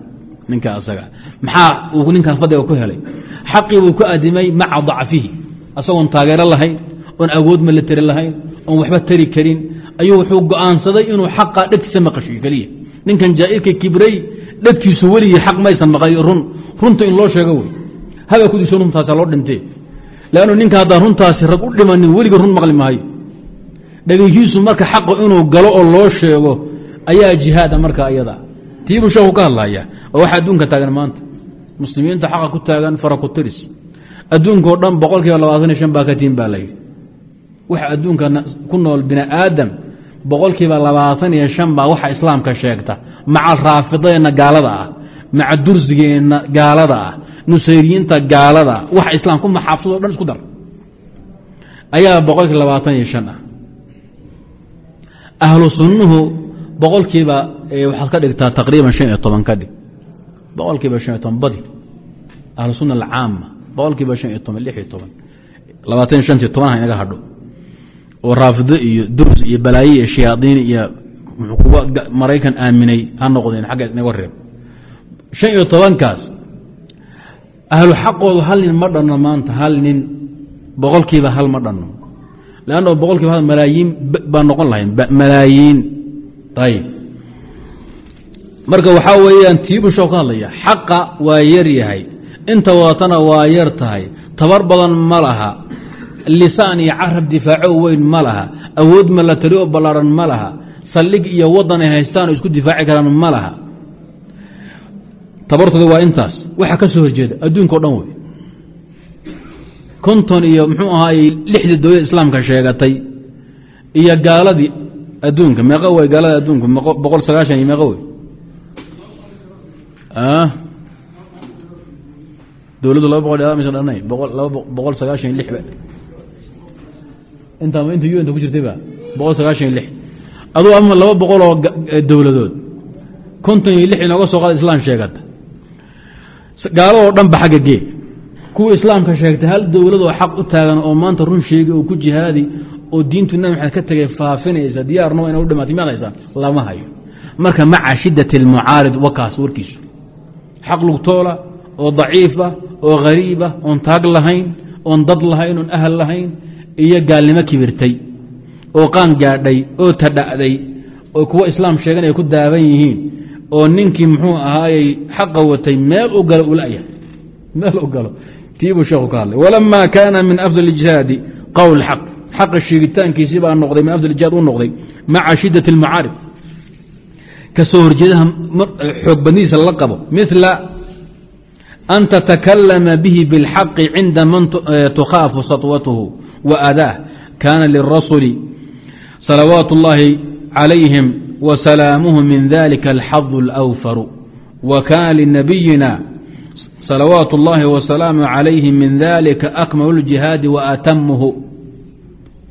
ninka asaga. Maxaa uu ninkan fadliga ku helay? Xaqii buu ku adimay maca dacfihi. Asagoon taageero lahayn oon awood milatari lahayn oon waxba tari karin. Ayuu wuxuu go'aansaday inuu xaqa dhegtiisa maqashiyo keliya ninkan jaa'irka kibray dhegtiisu weligii xaq maysan maqlay run. Runta in loo sheego wey. Haba ku disho runtaasa loo dhintee lannu ninka haddaan runtaasi rag u dhimanin weligii run maqli maayo dhegihiisu marka xaqa inuu galo oo loo sheego ayaa jihaada marka iyada tiibuu sheeku ka hadlaya waa waxa adduunka taagan maanta. Muslimiinta xaqa ku taagan fara ku tiris. Adduunkao dhan boqol kiiba labaatan iyo shan baa ka tiin baa layidhi waxa adduunka ku nool bini aadam boqolkiiba labaatan iyo shan baa waxa islaamka sheegta. Maca raafideenna gaalada ah maca dursigeenna gaalada ah nusayriyiinta gaalada ah waxa islaam ku maxaabsadoo dhan isku dar. Ayaa boqolkiiba labaatan iyo shan ah. Ahlu sunnuhu boqolkiiba waxaad ka dhigtaa taqriiban shan iyo toban ka dhig. Boqolkiiba shan iyo toban badi. Ahlu sunna alcaama boqolkiiba shan iyo toban lix iyo toban. Labaatan iyo shantiyo tobanha inaga hadho. Oo raafido iyo durs iyo balaaye iyo shayaadiin iyo kuwa maraykan aaminay ha noqdeen xagga inaga reeb shan iyo tobankaas ahlu xaqoodu hal nin ma dhanno maanta hal nin boqolkiiba hal ma dhanno. Lanno boqolkiiba malaayiin baan noqon lahayn malaayiin. Ayib marka waxaa weeyaan tiibusho ka hadlaya xaqa waa yar yahay. Inta wadatana waa yar tahay. Tabar badan ma laha. Lisaan iyo carab difaaco weyn ma laha. Awood malatari oo ballaaran ma laha. Saldhig iyo waddan ay haystaan isku difaaci karaan ma laha. Tabartooda waa intaas. Waxa ka soo horjeeda adduunka o dhan wey konton iyo muxuu ahaayey lixdii dowlad islaamka sheegatay. Iyo gaaladii adduunka meeqa wey gaalada adduunku boqol sagaashan iyo meeqa wey dowladdu laba boqol maysan dhanay. Laba boqol aduu ama laba boqol oo dowladood konton iyo lix inooga soo qaada islam sheegata gaaladoo dhan ba xagga geeg kuwa islaamka sheegtay hal dowlad oo xaq u taagan oo maanta run sheegi oo ku jihaadi oo diintu nabi maxamed ka tegay faafinaysa diyaarno ina u dhimaatay miyaad lama hayo. Marka maca shidat اlmucaarid wakaas warkiisu xaq lugtoola oo daciifa oo hariiba oon taag lahayn oon dad lahayn oon ahal lahayn iyo gaalnimo kibirtay oo qaan gaadhay oo tadha'day oo kuwa islaam sheegan ay ku daaban yihiin oo ninkii muxuu ahaayey xaqa watay meel u galo ulaya meel u galo. Tiibuu sheekhu ka hadlay. Walama kaana min afdal jihaadi qowl xaq. Xaqa sheegitaankiisii baa noqday min afdal jihaad u noqday maca shidat اlmucaarib kasoo horjeedaha xoog badnidiisa lala qabo mila an tatakalama bihi biاlxaqi cinda man tukhaafu saطwathu wa adaah kana lirasuli salawaat اllahi calayhim وسلاamه min ذlika الxظ الأwfr وkana لنabiyina salawaaت الlahi وسلاam عalayhi min ذlika أkmل الجihaadi وأtamhu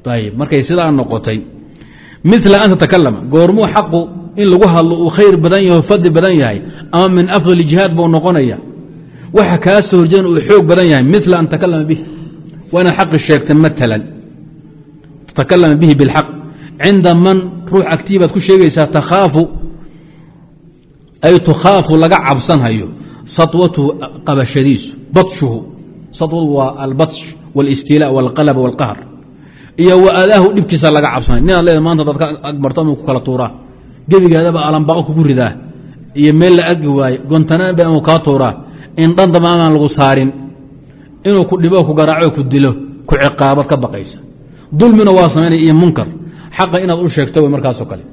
ayb markay sidaa noqotay miثla an تتakalama goormuu xaqu in lagu hadlo uu khayr badan yahay fadli badan yahay ama min afضل جihaad buu noqonaya waxa kaa soo horjeedan uu xoog badan yahay miثla an تakalama bih waa inaad xaqi sheegta mثلا تتakalama bihi bاlxaq cinda man ruux agtii baad ku sheegaysaa takhaafu ay tukhaafu laga cabsanhayo saطwatuhu qabashadiisu batshuhu saطwadu waa albatsh wاlاstilaa wاlqalb wاlqahr iyo wa adaahu dhibkiisa laga cabsanay ninaad leeda maanta dad ka agmarto ama ku kala tuuraa gebigaadaba alanbaqo kugu ridaa. Iyo meel la agi waaye gontanaan ba ama kaa tuuraa. In dhan damba amaan lagu saarin. Inuu ku dhibo ku garaaco ku dilo ku ciqaabad ka baqaysa dulmina waa samaynaya iyo munkar. Xaqa inaad u sheegto w markaasoo kale.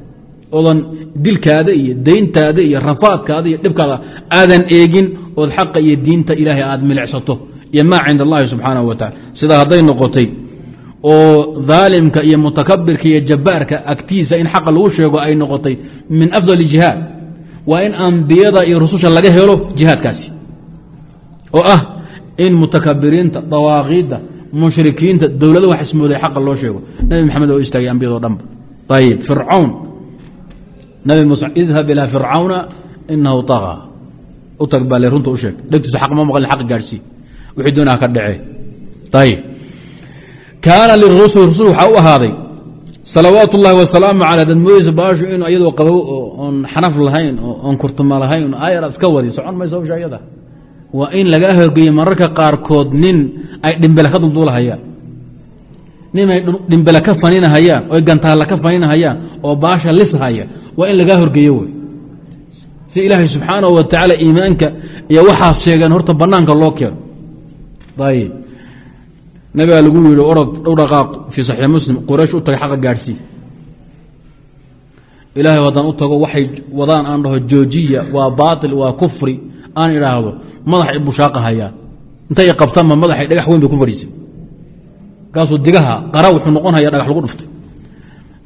Oodan dilkaada iyo dayntaada iyo rafaadkaada iyo dhibkaada aadan eegin ood xaqa iyo diinta ilaahay aad milicsato. Iyo maa cinda allahi subxaanahu wa tacala sidaa hadday noqotay oo daalimka iyo mutakabirka iyo jabbaarka agtiisa in xaqa lagu sheego ay noqotay min afdali jihaad. Waa in ambiyada iyo rususha laga helo jihaadkaasi. Oo ah in mutakabiriinta dawaaqiidda mushrikiinta dowladda wax ismooday xaqa loo sheego. Nabi maxamed oo istaagay ambiyado dhanba ayib ircawn nabi muuse idhab ilaa fircawna inahu طaqa u tag runta u sheeg. Dhegtiisu aq ma maqlin aq gaadhsii wixii doonaa ka dhace ayib kaana lirusul rusul waxaa u ahaaday salawaat ullahi wasalaamu calى dad moodeysa baashu inu iyadoo qabow oon xanaf lahayn oon kurtuma lahayn ayar iska wadi socon mayso hawsha ayada waa in lagaa horgeeye mararka qaarkood nin ay dhimbele ka dulduulahayaan nin ay dhimbele ka faninahayaan oy gantaalla ka faninahayaan oo baasha lishaya waa in lagaa horgeeyo wey si ilaahay subxaanahu wa tacaala iimaanka iyo waxaas sheegeen horta banaanka loo keeno. Ayib nabigaa lagu yihi orod dhow dhaqaaq fii saxiix muslim quraysh u tagay xaqa gaadhsii ilaahay haddaan u tago waxay wadaan aan dhaho joojiya waa baatil waa kufri aan idhaahdo madaxay bushaaqahayaan intay qabtaanba madaxay dhagax weyn bay ku fadhiisay markaasuu digaha qara wuxuu noqon dhagax lagu dhuftay.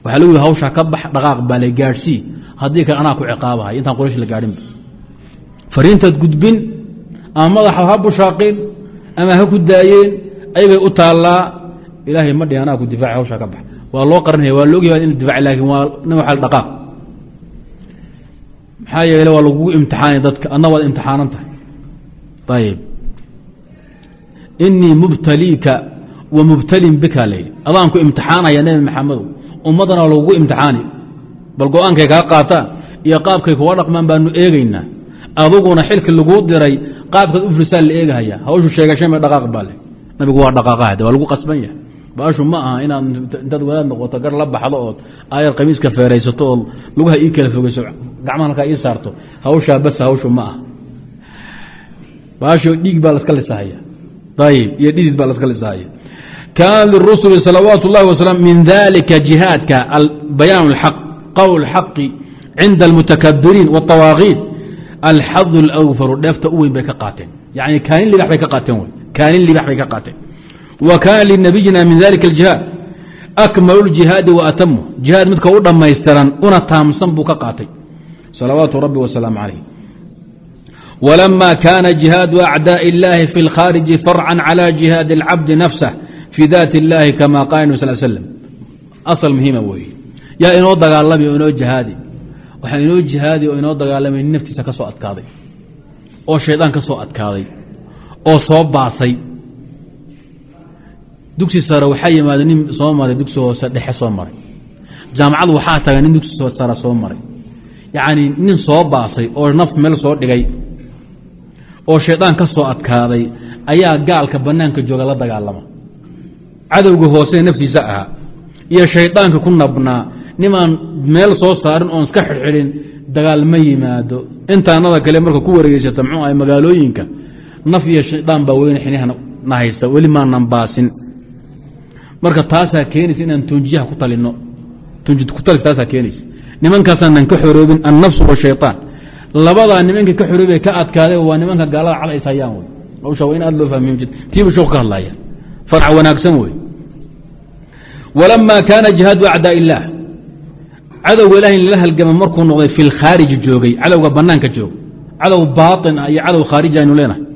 Waxaa lagu yihi hawshaa ka bax dhaqaaq baa la gaadhsii haddii kale anaa ku ciqaabahay intaan quraysh la gaadhinba fariintaad gudbin ama madaxa ha bushaaqin ama ha ku daayeen aygay u taallaa ilaahay ma dhihin anaa ku difaaci hawshaa ka bax. Waa loo qaranaya waa laogyaha in difaaci laakiin waa nin waxa dhaqaaq maxaa yeele waa lagugu imtixaanay dadka adna waad imtixaanan tahay. Ayib inii mubtaliika wa mubtalin bika layidhi adaan ku imtixaanaya nebi maxamedow ummaddana lagugu imtixaani. Bal go'aankay kaa qaataan iyo qaabkay kuga dhaqmaan baanu eegaynaa. Aduguna xilki laguu diray qaabkaad u furisaa la eegahaya. Hawshu sheegashame dhaqaaq baa leh nabigu waa dhaqaaqahade waa lagu qasban yahay baashu ma aha inaad intaad wadaad noqoto gar la baxdo ood aayar qamiiska feeraysato oo lugaha ii kala fogeyso gacmaha halkaa ii saarto hawshaa bas hawshu ma aha baasho dhiig baa laska lisahaya ayib iyo dhidid baa laska lisahaya kaana lirusuli salawaat اllahi waslaam min dalika jihaadka bayaan اlxaq qowl xaqi cinda almutakabiriin wاطawaakiid alxadu اlawfaru dheefta u weyn bay ka qaateen yani kaanin libax bay ka qaateen wy kaanin libax bay ka qaateen wa kaana linabiyina min dalika اljihaad akmalu اljihaadi wa atamu jihaad midka u dhammaystiran una taamsan buu ka qaatay salawaatu rabbi wasalaamu calayh ولما كان جهاaد أعداء اللhi في الkhارج فرعا على جهاaد الcبد نفسه في ذات اللhi كما قال النب صل سلم أصل مهima wey yaa inoo dagaalami oo inoo jihaadi waxaa inoo jihaadi oo inoo dagaalamay naftiisa ka soo adkaaday oo شhaydaan ka soo adkaaday oo soo baasay. Dugsi sare waxaa yimaada nin soo maray dugsi hoose dhexe soo maray. Jaamacad waxaa taga nin dugsi sare soo maray. Yacni nin soo baasay oo naf meel soo dhigay oo shaydaan ka soo adkaaday ayaa gaalka bannaanka jooga la dagaalama. Cadowga hoose naftiisa ahaa iyo shaydaanka ku nabnaa nimaan meel soo saarin oon iska xidxidhin dagaal ma yimaado. Intaanada kale marka ku wareegeysata muxuu ahay magaalooyinka naf iyo shaydaan baa weyne xiniha na haysta weli maanan baasin. Marka taasaa keenaysa inaan tunjiyaha ku talino. Tunji kutalis taasaa keenaysa. Nimankaasaanan ka xoroobin annafsu washayطaan labadaa nimanka ka xoroobe ka adkaaday waa nimanka gaalada cad ays hayaan wey. Hawsha waa in aad loo fahmiy tiibu sheeku ka hadlaya farc wanaagsan wey. Walamaa kaana jihaadu acdaa illaah. Cadowga ilahay lala halgama markuu noqday fi joogay. Cadowga banaanka jooga. Cadow baain ah iyo cadow khaariji aynu leenahay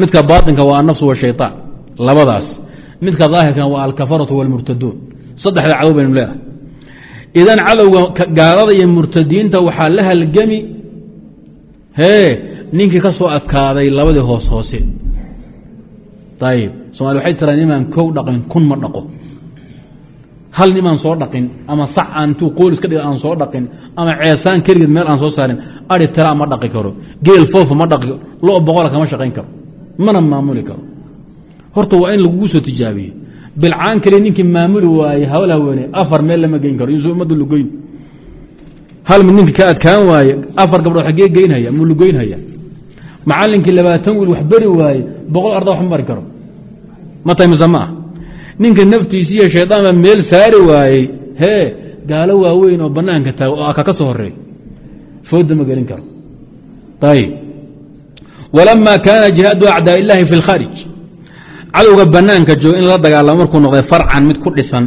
midka baainka waa annafsu washayطaan labadaas. Midka daahirkan waa alkafaratu wاlmurtaduun saddexda cadow baynu leenahay idan cadowga gaalada iyo murtadiinta waxaa la halgami hee ninkii ka soo adkaaday labadii hoos hoose. Ayib somaali waxay tiraa nimaan kow dhaqin kun ma dhaqo. Hal nimaan soo dhaqin ama sac aan intuu qool iska dhiga aan soo dhaqin ama ceesaan keligeed meel aan soo saarin ari tiraa ma dhaqi karo geel foofa ma dhaqi lo boqola kama shaqayn karo mana maamuli karo. Horta waa in lagugu soo tijaabiye bilcaan kale ninkii maamuli waaye hawl haweene afar meel lama geyn karo isu ummaddu lugoyn hal mid ninkii ka adkaan waaye afar gabdhood xaggee geynhaya muu lugoynhaya macallinkii labaatan wiil wax beri waaye boqol arda wax ma bari karo. Ma tahay mise ma ah? Ninka naftiisi iyo shaydaanba meel saari waayey hee gaalo waaweyn oo banaanka taaga oo aka ka soo horeey fooda ma gelin karo. Ayib wlama kaana jihaadu acdaa illahi fi lkhaarij cadowga banaanka jooga in la dagaalamo markuu noqday farcan mid ku dhisan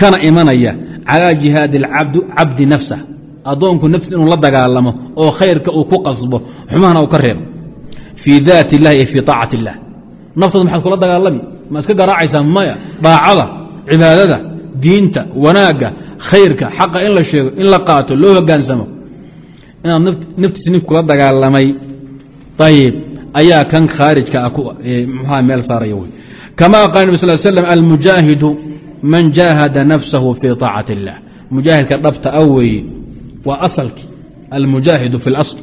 kana imanaya calaa jihaadi cabdi nafsah addoonku nafsi inuu la dagaalamo oo khayrka uu ku qasbo xumahana uu ka reebo fii daati illahi iyo fii aacati illah naftaada maxaad kula dagaalami ma iska garaacaysaa maya daacada cibaadada diinta wanaagga khayrka xaqa in la sheego in la qaato loo hogaansamo inaad ayib ayaa kan khaarijka ah mxua meel saaraya wey kama qaala nab sal slm almujaahidu man jaahada nafsahu fii طaacati اllah mujaahidka dhabta a weeye waa asalki almujaahidu fi اlasl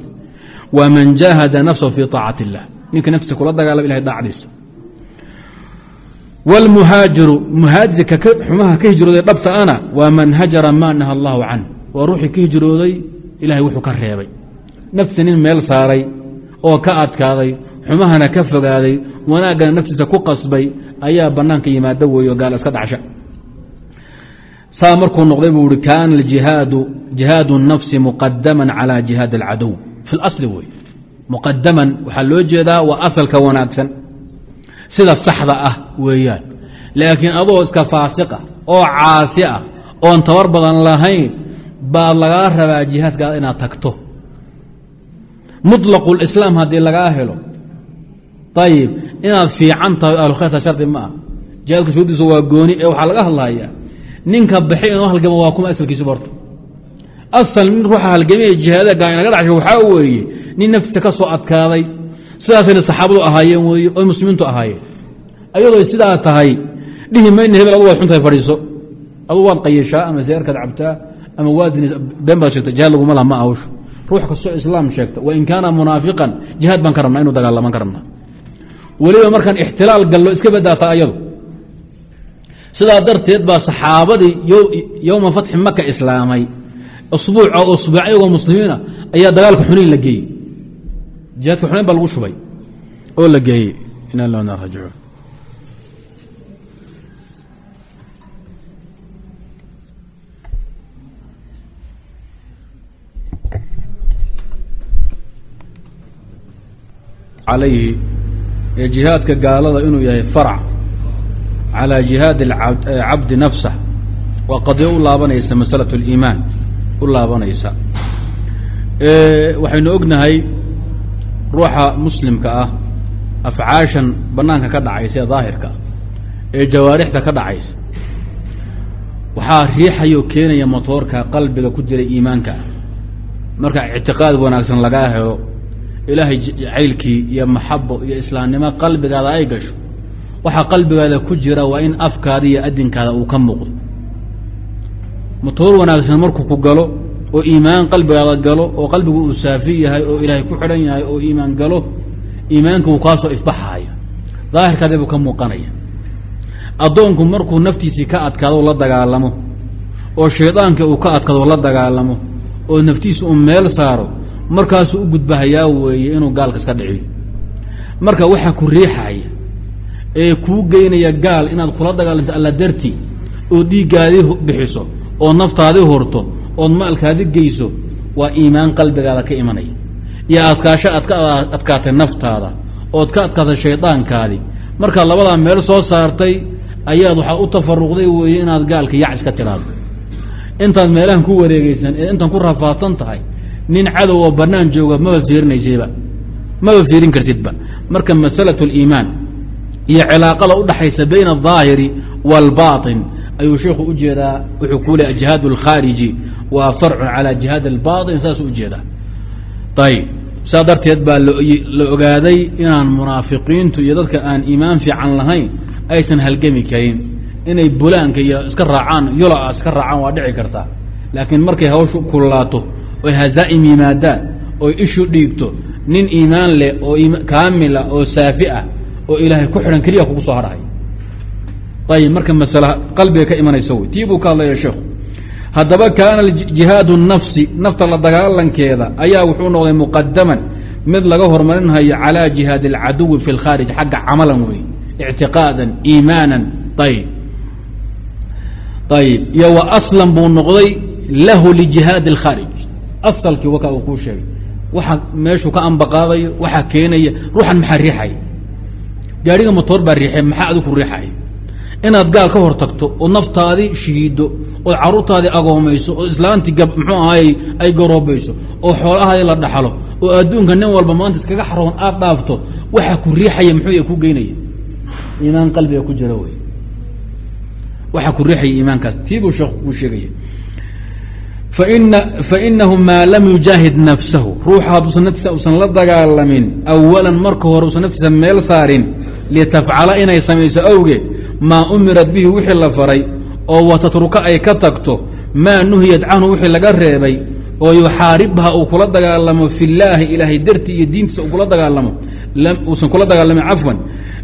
waa man jaahada nafsahu fii طaacati اllah ninka naftiisa kula dagaalama ilahay daacdiisa wاlmuhaajiru muhaajirka xumaha ka hijrooday dhabta ana waa man hajara ma naha allahu canh waa ruuxii ka hijrooday ilahay wuxuu ka reebay nafsi nin meel saaray oo ka adkaaday xumahana ka fogaaday wanaaggana naftiisa ku qasbay ayaa banaanka yimaado weeyo gaal iska dhacsha saa markuu noqday buu i kaana jihaadu nafsi muqadaman calaa jihaad اlcadow fi asli wey muqadaman waxaa loo jeedaa waa asalka wanaagsan sida saxda ah weeyaan. Laakiin adoo iska faasiqa ah, oo caasi ah oon tabar badan lahayn baad lagaa rabaa jihaadkaada inaad tagto muطlaqu اlislaam haddii lagaa helo. Ayib inaad fiican tahay ahlukhayrta shardi ma ah jihaadka shuruuddiisa waa gooni ee waxaa laga hadlayaa ninka baxay inuu halgamo waa kuma asalkiisa horta asal nin ruuxa halgamaya jihaada gaa inaga dhashay waxaa weeye nin naftiisa ka soo adkaaday. Sidaasayna saxaabadu ahaayeen weeye oy muslimiintu ahaayeen. Ayadoo sidaa tahay dhihi mayna hebel adu waad xuntahay fadhiiso. Adu waad qayashaa ama seerkaad cabtaa ama waad been sheegta jihaad laguma laha ma ahawsho ruux kastoo islaam sheegta wain kaana munaafiqan jihaad baan ka rabnaa inu dagaalaman ka rabnaa. Weliba markaan ixtilaal gallo iska badaata ayadu. Sidaa darteed baa saxaabadii yowma fatxi maka islaamay usbuuc oo usbuuc ayagoo muslimiina ayaa dagaalka xunayn la geeyey. Jihaadka xunayn baa lagu shubay oo la geeyey. Ina lana rajicuun calayhi ee jihaadka gaalada inuu yahay farac calaa jihaadi cabdi nafsa waa qadiyo u laabanaysa masalatu اliimaan u laabanaysa. Waxaynu ognahay ruuxa muslimka ah afcaashan banaanka ka dhacaysa ee daahirka ee jawaarixda ka dhacaysa. Waxaa riixayoo keenaya motoorka qalbiga ku jira iimaanka. Marka ictiqaad wanaagsan lagaa helo ilaahay jacaylkii iyo maxabo iyo islaamnimo qalbigaada ay gasho waxaa qalbigaada ku jira waa in afkaada iyo adinkaada uu ka muuqdo. Motoor wanaagsan markuu ku galo oo iimaan qalbigaada galo oo qalbigu uu saafi yahay oo ilaahay ku xidhan yahay oo iimaan galo iimaanka uu kaasoo ifbaxaya daahirkaada buu ka muuqanaya. Addoonku markuu naftiisii ka adkaado la dagaalamo oo shaydaanka uu ka adkaado la dagaalamo oo naftiisa uu meel saaro markaasuu u gudbahayaa weeye inuu gaalka iska dhiciyo marka waxaa ku riixaya ee kuu geynaya gaal inaad kula dagaalamto alla darti oo dhiiggaadii bixiso oo naftaadii horto ood maalkaadi geyso waa iimaan qalbigaada ka imanaya. Iyo adkaasho aad ka adkaatay naftaada ood ka adkaatay shaydaankaadii markaad labadaa meel soo saartay ayaad waxaa u tafaruqday weeye inaad gaalka yac iska tiraado. Intaad meelahan ku wareegeysan ee intan ku rafaadsan tahay nin cadow oo banaan jooga maba fiirinaysayba maba fiirin kartidba marka masalatu اliimaan iyo cilaaqada udhaxaysa bayna الظaahiri wاlbaطin ayuu sheikhu ujeedaa wuxuu ku leeya jihaad اlkhaariji waa farcu calى jihaad اlbaطin saasuu ujeedaa ayb saa darteed baa la ogaaday inaan munaafiqiintu iyo dadka aan iimaan fiican lahayn aysan halgemi karin inay bulaanka iyo iska raacaan yola iska raacaan waa dhici kartaa laakiin markay hawshu kulaato oy hazaa'im yimaadaan oy ishu dhiigto nin iimaan leh oo kaamila oo saafi ah oo ilaahay ku xidhan keliya kugu soo hadhahay ayib marka masale qalbiga ka imanaysa wey. Tii buu ka hadlaya sheekhu haddaba kaana jihaadu nafsi nafta la dagaalankeeda ayaa wuxuu noqday muqadaman mid laga horumarinhayo calaa jihaadi alcaduwi fi lkhaarij xagga camalan wey. Ictiqaadan iimaanan ayib ayib iyo wa aslan buu noqday lahu lijihaadi اlkhaarij asalkii waka uu kuu sheegay. Waxa meeshuu ka ambaqaadayo waxaa keenaya ruuxan maxaa riixaya gaadhiga motoor baa riixay maxaa adigu ku riixaya inaad gaal ka hor tagto oo naftaadii shihiido ood carruurtaadii agoomayso oo islaantii muxuu ahaay ay garoobayso oo xoolahaadii la dhaxlo oo adduunka nin walba maanta iskaga xaroon aad dhaafto waxaa ku riixaya muxuu ku geynaya iimaan qalbiga ku jira wey waxaa ku riixaya iimaankaas. Tii buu sheekhu kuu sheegaya fainahu maa lam yujaahid nafsahu ruuxa hadduusan naftiisa usan la dagaalamin awalan marka hore usan naftiisa meel saarin litafcala inay samayso awgeed maa umirat bihi wixii la faray oo watatruka ay ka tagto maa nuhiyat canhu wixii laga reebay oo yuxaaribha uu kula dagaalamo fi llaahi ilaahay dartii iyo diintiisa uu kula dagaalamo uusan kula dagaalamin cafwan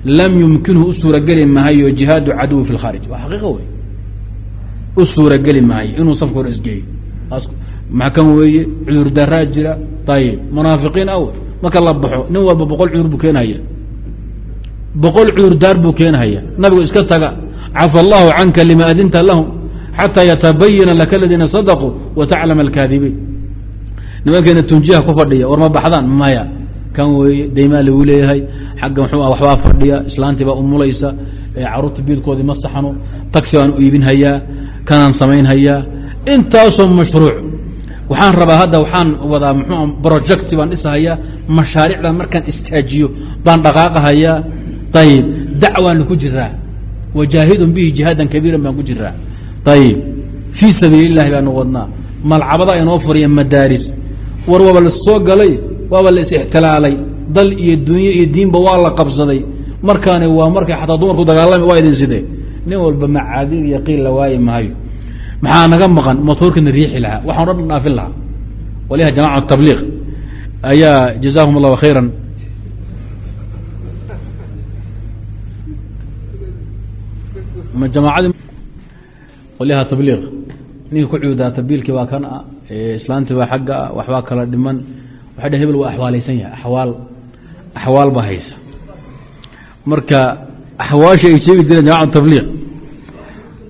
lam yumkinhu u suurageli maayo jihaadu caduwi fi lkhaarij waa xaqiiqa wey u suurageli maayo inuu safka hor isgeeyo maxkam weeye cudur daraa jira. Ayib munaafiqiin aw marka la baxo nin walba boqol cudur buu keenhaya boqol cudur daar buu keenhaya nabigu iska taga cafa allahu canka lima adinta lahum xataa yatabayana laka aladiina sadaquu wa alkaadibiin. Nimankeena tunjiha ku fadhiya war baxdaan? Maya kan weeye daymaa lagu leeyahay. Xagga mxuu waxbaa fadhiya islaantii baa umulaysa carruurta biilkoodii ma saxno taxi baan u iibin hayaa. Kanaan samaynhayaa intaasoo mashruuc. Waxaan rabaa hadda waxaan wadaa mxuu project baan dhisahayaa mashaariicdan markaan istaajiyo baan dhaqaaqahayaa ayib dacwaana ku jiraa. Wajaahidun bihi jihaadan kabiiran baan ku jiraa. Ayib fii sabiili اllahi baanu wadnaa malcabada inoo furiya madaaris. War waaba la soo galay waaba la is-ixtilaalay dal iyo dunye iyo diinba waa la qabsaday. Markaani waa markay xataa dumarku dagaalami waa idin sidee? Nin walba macaadiir iyo qiil la waayi maayo maxaa naga maqan? Motoorkina riixi lahaa. Waxaan o dhaafin lahaa. Waliha jamacat tabliiq ayaa jazaahum allahu khayra ma jamaacadii qolyaha tabliiq. Ninka ku cuudaa tabiilkii waa kan ah islaantii baa xagga ah waxbaa kala dhiman. Waxay dhah hebel waa axwaalaysan yahay. Axwaal axwaal baa haysa. Marka axwaasha ay sheegi jireen jamacat tabliiq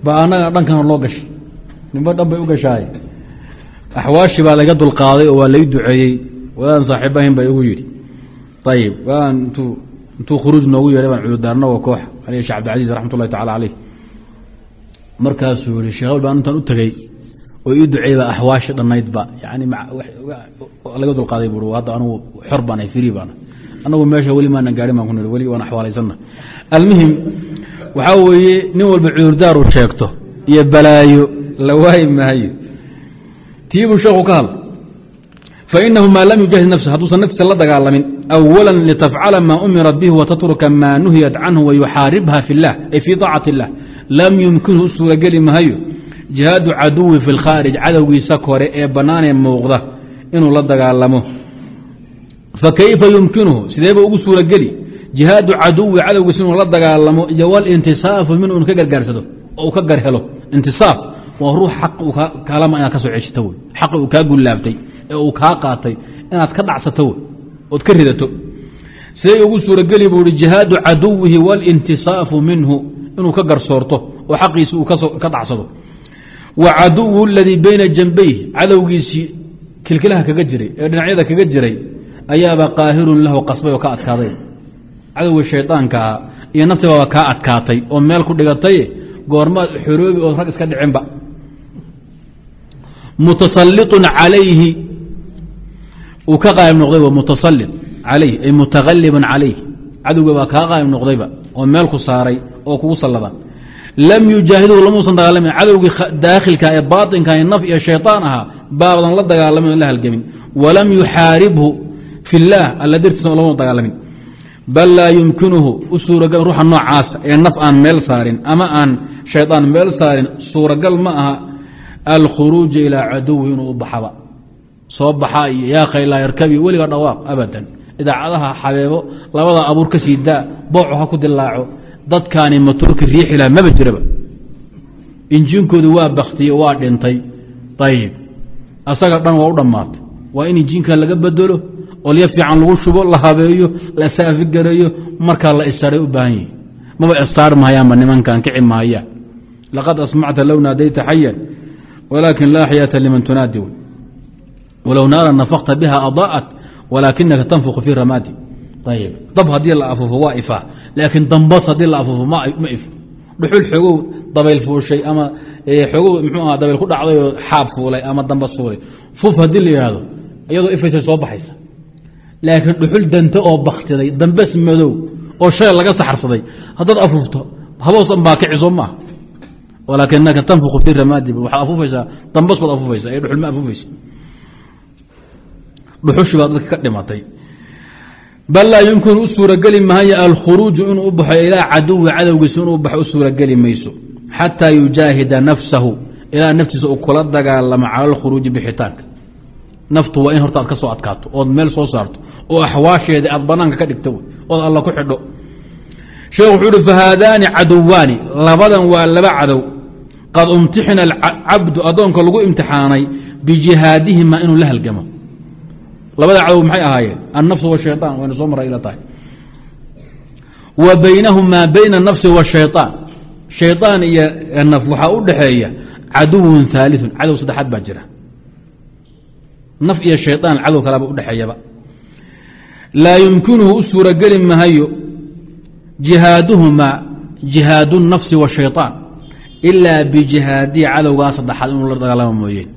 ba anaga dhankana loo gashay nimba dhan bay u gashaay axwaashi baa laga dulqaaday oo waa lai duceeyey. Wadaan saaxiibahin baa igu yidhi. Ayib waaan intuu intuu khuruuj noogu yeedhay baan cududaarnagoo koox. Aniga shek cabdilcaziz raxmat tacala caleyh markaasuu yihi sheekh baan intaan u tegey oo ii duceey baa axwaashi dhannaydba yani laga dulqaaday bui hadda anugu xor baanahay firi baana anagu meesha weli maanan gaarin baan ku nihi weli waan axwaalaysanna almuhim waxaa weeye nin walba cudurdaaru sheegto iyo balaayo la waayi maayo. Tiibuu sheekhu ka hadl fainahu maa lam yujaahid nafsa hadduusan naftiisa la dagaalamin awalan litafcala maa umira bihi watatruka maa nuhiyat canhu wayuxaaribha filah ay fii daacati illah lam yumkinhu u suurageli mahayo jihaadu caduwi fi lkhaarij cadowgiisa kore ee bannaanee muuqda inuu la dagaalamo. Fakayfa yumkinuhu? Sideeba ugu suurageli jihaadu caduwi cadowgiisa inuu la dagaalamo iyo walintisaafu minhu inu ka gargaarsado oo uu ka garhelo. Intisaaf waa ruux xaq kaalama inaad ka soo wey xaqi uu kaa gullaabtay ee uu kaa qaatay inaad ka dhacsato wey ood ka ridato. Siday ugu suurageli buu ihi jihaadu caduwihi walintisaafu minhu inuu ka garsoorto oo xaqiisi uu ka dhacsado. Wa caduwu aladii bayna janbayh cadowgiisii kilkilaha kaga jiray ee dhinacyada kaga jiray ayaaba qaahirun lahu qasbay oo ka adkaaday cadowgii shaydaankaa iyo naftibaaba kaa adkaatay oo meel ku dhigatay goormaad xoroobi oo rag iska dhicinba mutasaliطun calayhi uu ka qaayib noqday mutasalid calayh ay mutagaliban calayh cadowga baa kaa qaayib noqdayba oo meel ku saaray oo kugu sallada lam yujaahidu lamuusan dagaalamin cadowgii daakhilka ee baaطinka naf iyo shayطaan ahaa baabadan la dagaalamin o la halgemin walam yuxaaribhu fi اllaah alla dartiisa lamuna dagaalamin bal laa yumkinuhu u suuragal ruuxa noocaasa ee naf aan meel saarin ama aan shayطaan meel saarin suuragal ma aha alkhuruuja ilaa caduwi inuu u baxaba. Soo baxaa iyo yaa khaylaa yarkabi weliga dhawaaq abadan. Idaacadaha xabeebo labada abuur ka sii daa booco ha ku dilaaco dadkaani matoorki riixi maba jiraba. Injiinkoodu waa baktiye waa dhintay. Ayib asaga dhan waa u dhammaatay. Waa in injiinka laga bedelo olyo fiican lagu shubo la habeeyo la saafigareeyo markaa la istaaray u baahan yihi maba mahayaanba nimankan kici mahayaan laqad asmacta low naadayta xayan walaakin laa xyaata liman tunaadi walow naara nafakta biha adaa'at walaakinaka tanfuku fii ramaadi ayib dab haddii la afuufo waa ifaa laakiin dambas haddii la afuufo ma ifo dhuxul xoogow dabayl fuushay ama xoogow mxuu aha dabayl ku dhacday oo xaab fuulay ama dambas fuulay fuf haddii la yidhaahdo iyadoo ifaysa soo baxaysa laakiin dhuxul dante oo baktiday dambas madow oo shay laga saxarsaday haddaad afuufto haboosan baa kiciso maaha walaakinaka tanfuku fii ramaadi waxaad afuufaysaa dambas baad afuufaysa ee dhuxul ma afuufaysa dhuxushi baad dadka ka dhimatay bal laa yumkinu u suurageli mahaya alkhuruuju inuu u ilaa caduwi cadowgiisa inuu baxo u suurageli mayso xataa yujaahida nafsahu ilaa naftiisa uu kula dagaalamo cala alkhuruuji bixitaanka naftu waa in horta aad ka adkaato ood meel soo saarto oo axwaasheeda aad banaanka ka dhigto ood alla ku xidho sheekh wuxuu uhi fahaadaani caduwaani labadan waa laba cadow qad umtixina acabdu adoonka lagu imtixaanay bijihaadihima inuu la halgamo labada cadow maxay ahaayeen annafs washayaan waynu soo marra ila tahay wa baynahumaa bayna anafsi waashayaan shayaan iyo naf waxaa u dhaxeeya caduwun aaliun cadow saddexaad baa jira naf iyo shayaan cadow kalaaba udhexeeyaba laa yumkinuhu u suurogeli mahayo jihaaduhumaa jihaadu nafsi washayaan ilaa bijihaadihi cadowgaa saddexaad inuu la dagaalama mooyeen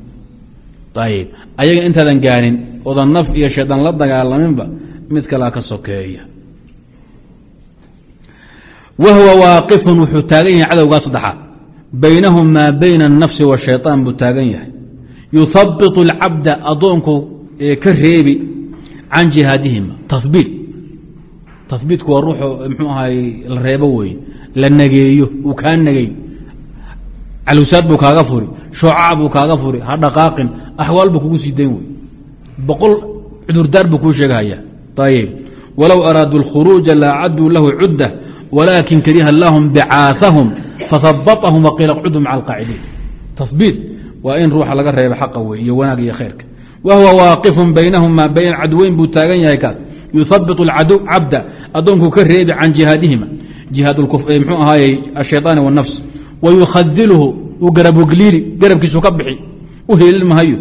ayib ayaga intaadan gaarin oodan naf iyo shaydaan la dagaalaminba mid kalea ka sokeeya wahuwa waaqifun wuxuu taagan yahay cadowgaa saddexaad baynahum maa bayna الnafsi washayطaan buu taagan yahay yuhabiط اlcabda adoonku ee ka reebi can jihaadihima tahbiit tahbiitku waa ruuxu mxuu ahay la reebo wey la nageeyo uu kaa nagey calusaad buu kaaga furi shoocac buu kaaga furi ha dhaqaaqin axwaal buu kugu sii dayn wey boqol cudurdaar buu kuu sheegahaya ayib walow araaduu اlkhuruuجa laacaduu lahu cudda walaakin kariha lahum bicaahahum fahabaطahum waqiila qcuduu maca alqaacidiin tahbiit waa in ruuxa laga reeba xaqa wey iyo wanaag iyo khayrka wa huwa waaqifun baynahuma bayn cadweyn buu taagan yahay kaas yuhabiط اcadu cabda addoonkuu ka reebi can jihaadihima jihaad mxuu ahaayey ashayطaani wالnafs wayukhadilhu uu garabogliili garabkiisu ka bixi u helin mahayo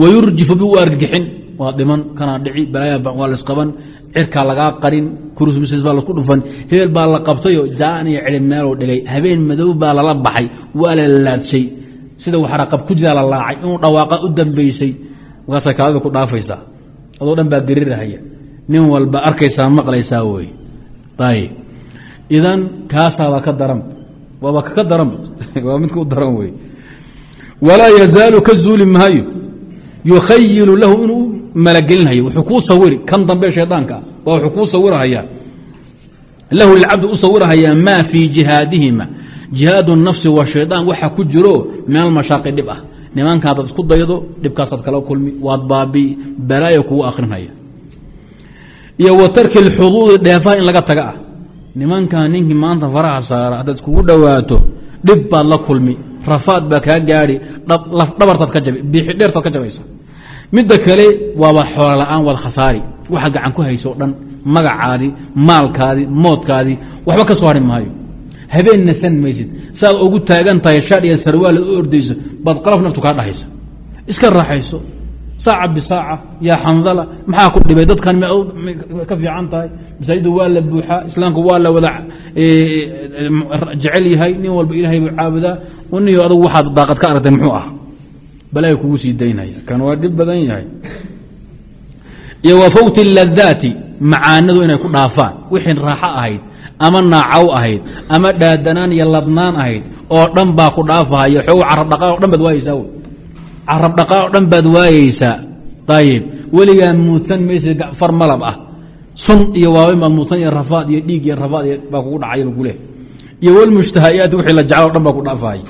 wayurjifu bi u argagixin waa dhiman kanaa dhici balaaya waa laisqaban cirkaa lagaa qarin kurusmis baa lasku dhufan hebel baa la qabtayo jaan iyo cidhi meeluu dhigay habeen madow baa lala baxay waa la laadshay. Sida waxraqab ku jiraa la laacay inuu dhawaaqa u dambeysay markaasay kaadida ku dhaafaysaa. Adoo dhan baa gerirahaya nin walba arkaysaa maqlaysaa wey ayb idan kaasaaba ka daran waaba kaka daran waa midka u daran wey walaa yazaalu ka zuuli maayo yukhayilu lahu inuu malagelinhayo wuxuu kuu sawiri kan dambe shaydaanka baa wuxuu kuu sawirhayaa lahu lcabdu u sawirhayaa maa fii jihaadihima. Jihaadu nafsi waa shaydaan waxa ku jiro min almashaaqi dhib ah. Nimanka isku daydo dhibkaasaad kala kulmi waad baabi balaayo kugu akhrinaya iyo wa lxuduudi dheefaha in laga taga ah nimankan ninkii maanta faraha saara haddaad iskugu dhowaato dhib baad la kulmi rafaad baa kaa gaadi dhabartaad ka jabi biixi dheertaad ka jabaysa. Midda kale waaba xoolo la'aan waad khasaari waxa gacan ku hayso o dhan magacaadii maalkaadii moodkaadii waxba ka soo hari maayo. Habeen nasan maysid saaad ugu taagan tahay shaadh iyo sarwaal u ordayso baad qalaf naftu kaa dhahaysa. Iska raaxayso saaca bisaaca yaa xandala maxaa ku dhibay dadkan ka fiican tahay. Masaajidda waa la buuxaa islaamku waa la wada jecel yahay nin walba ilaahay buu caabudaa. Niyo adugu waxaad daaqad ka aragtay muxuu ah balaayo kugu sii daynaya. Kan waa dhib badan yahay. Iyo wa fawti ladaati macaanadu inay ku dhaafaan. Wixii raaxo ahayd ama naacaw ahayd ama dhaadanaan iyo ladnaan ahayd oo dhan baa ku dhaafahaya xoog carab dhaqaa o dhan baad waayeysaa carab dhaqaa o dhan baad waayeysaa ayib weligaa muudsan maysa far malab ah sun iyo waaweyn baad muudsan iyo rafaad iyo dhiig iyo rafaad baa kugu dhacayba kuleh iyo wlmushtahayaati wixii la jeclo o dhan baa ku dhaafahaya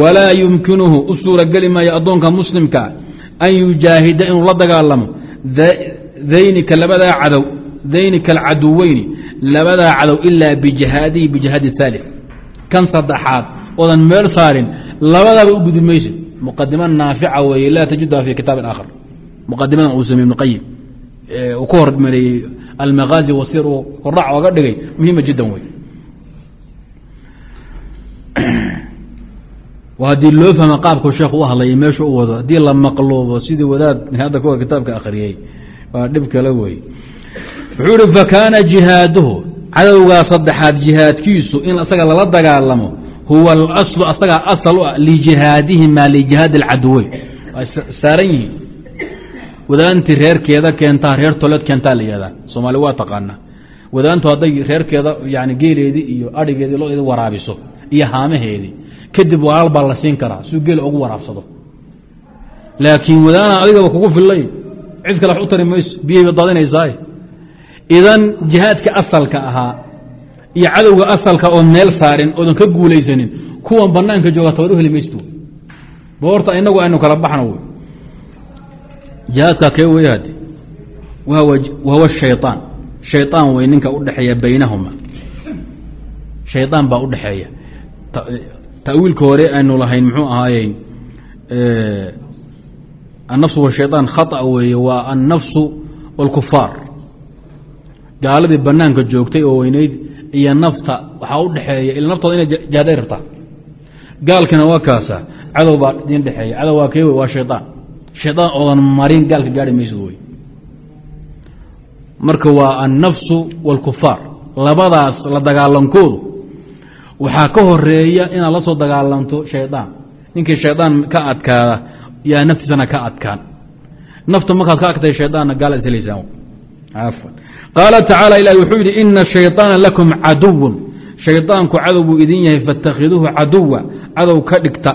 walaa yumkinuhu u suurageli maayo addoonka muslimka an yujaahida inuu la dagaalamo daynika labadaa cadow daynika alcaduweyni labadaa cadow ilaa bijihaadihi bijihaadi الثaalث kan saddexaad oodan meel saarin labadaaba u gudbi maysid muqadima naafica weeye laa tajiduha fi kitaabin aakhar. Muqadimadan uu samey ibn qayim uu ku hormareeyey almagaazi wasir uu hordhac oga dhigay muhima jiddan wey haddii loo fahma qaabku sheekh u hadlaya meeshu u wado haddii la maqluubo sidii wadaad hadda kahor kitaabka akhriyey waa dhib kale wey wuxuu ihi fakaana jihaaduhu cadowgaa saddexaad jihaadkiisu in asaga lala dagaalamo huwa alaslu asagaa asal u ah lijihaadihima lijihaadi alcaduweyn waa saaran yihiin wadaantii reerkeeda keentaa reer toleed keentaa la yihahdaa soomaali waa taqaanaa wadaantu hadday reerkeeda yani geeleedii iyo adhigeedii lodeedi waraabiso iyo haamaheedii kadib walaal baa la siin karaa suu geel ugu waraabsado laakiin wadaana adigaba kugu fillay cid kale wax u tari mayso biyayba daadinaysaa idan jihaadka asalka ahaa iyo cadowga asalka oon meel saarin oodan ka guulaysanin kuwan banaanka jooga tabad u heli maysid boorta inagu aynu kala baxno wy jihaadka kee wey hadi wahuwa shayطaan shayطaan wey ninka udhexeeya baynahuma shayطaan baa udhexeeya tawiilka hore aynu lahayn muxuu ahaayey annafsu washayطaan khaطأ weeye waa annafsu wاlkufaar gaaladii banaanka joogtay oo weyneyd iyo nafta waxaa u dhexeeya ila naftooda inay jihaaday rabtaa gaalkina waa kaasa cadow baa idin dhexeeya cadow waa kee wey waa shayطaan shayطaan oodan marin gaalka gaari maysid wey marka waa annafsu wاlkufaar labadaas la dagaalankoodu waxaa ka horeeya inaad la soo dagaalanto shaydaan ninkii shaydaan ka adkaada yaa naftiisana ka adkaan nafta markaad ka adkatay shaydaanna gaala iselaysaan cafwan qaala tacaala ilahi wuxuu yidhi ina shayطaana lakum caduwun shaydaanku cadow buu idin yahay faاtakhiduuhu caduwa cadow ka dhigta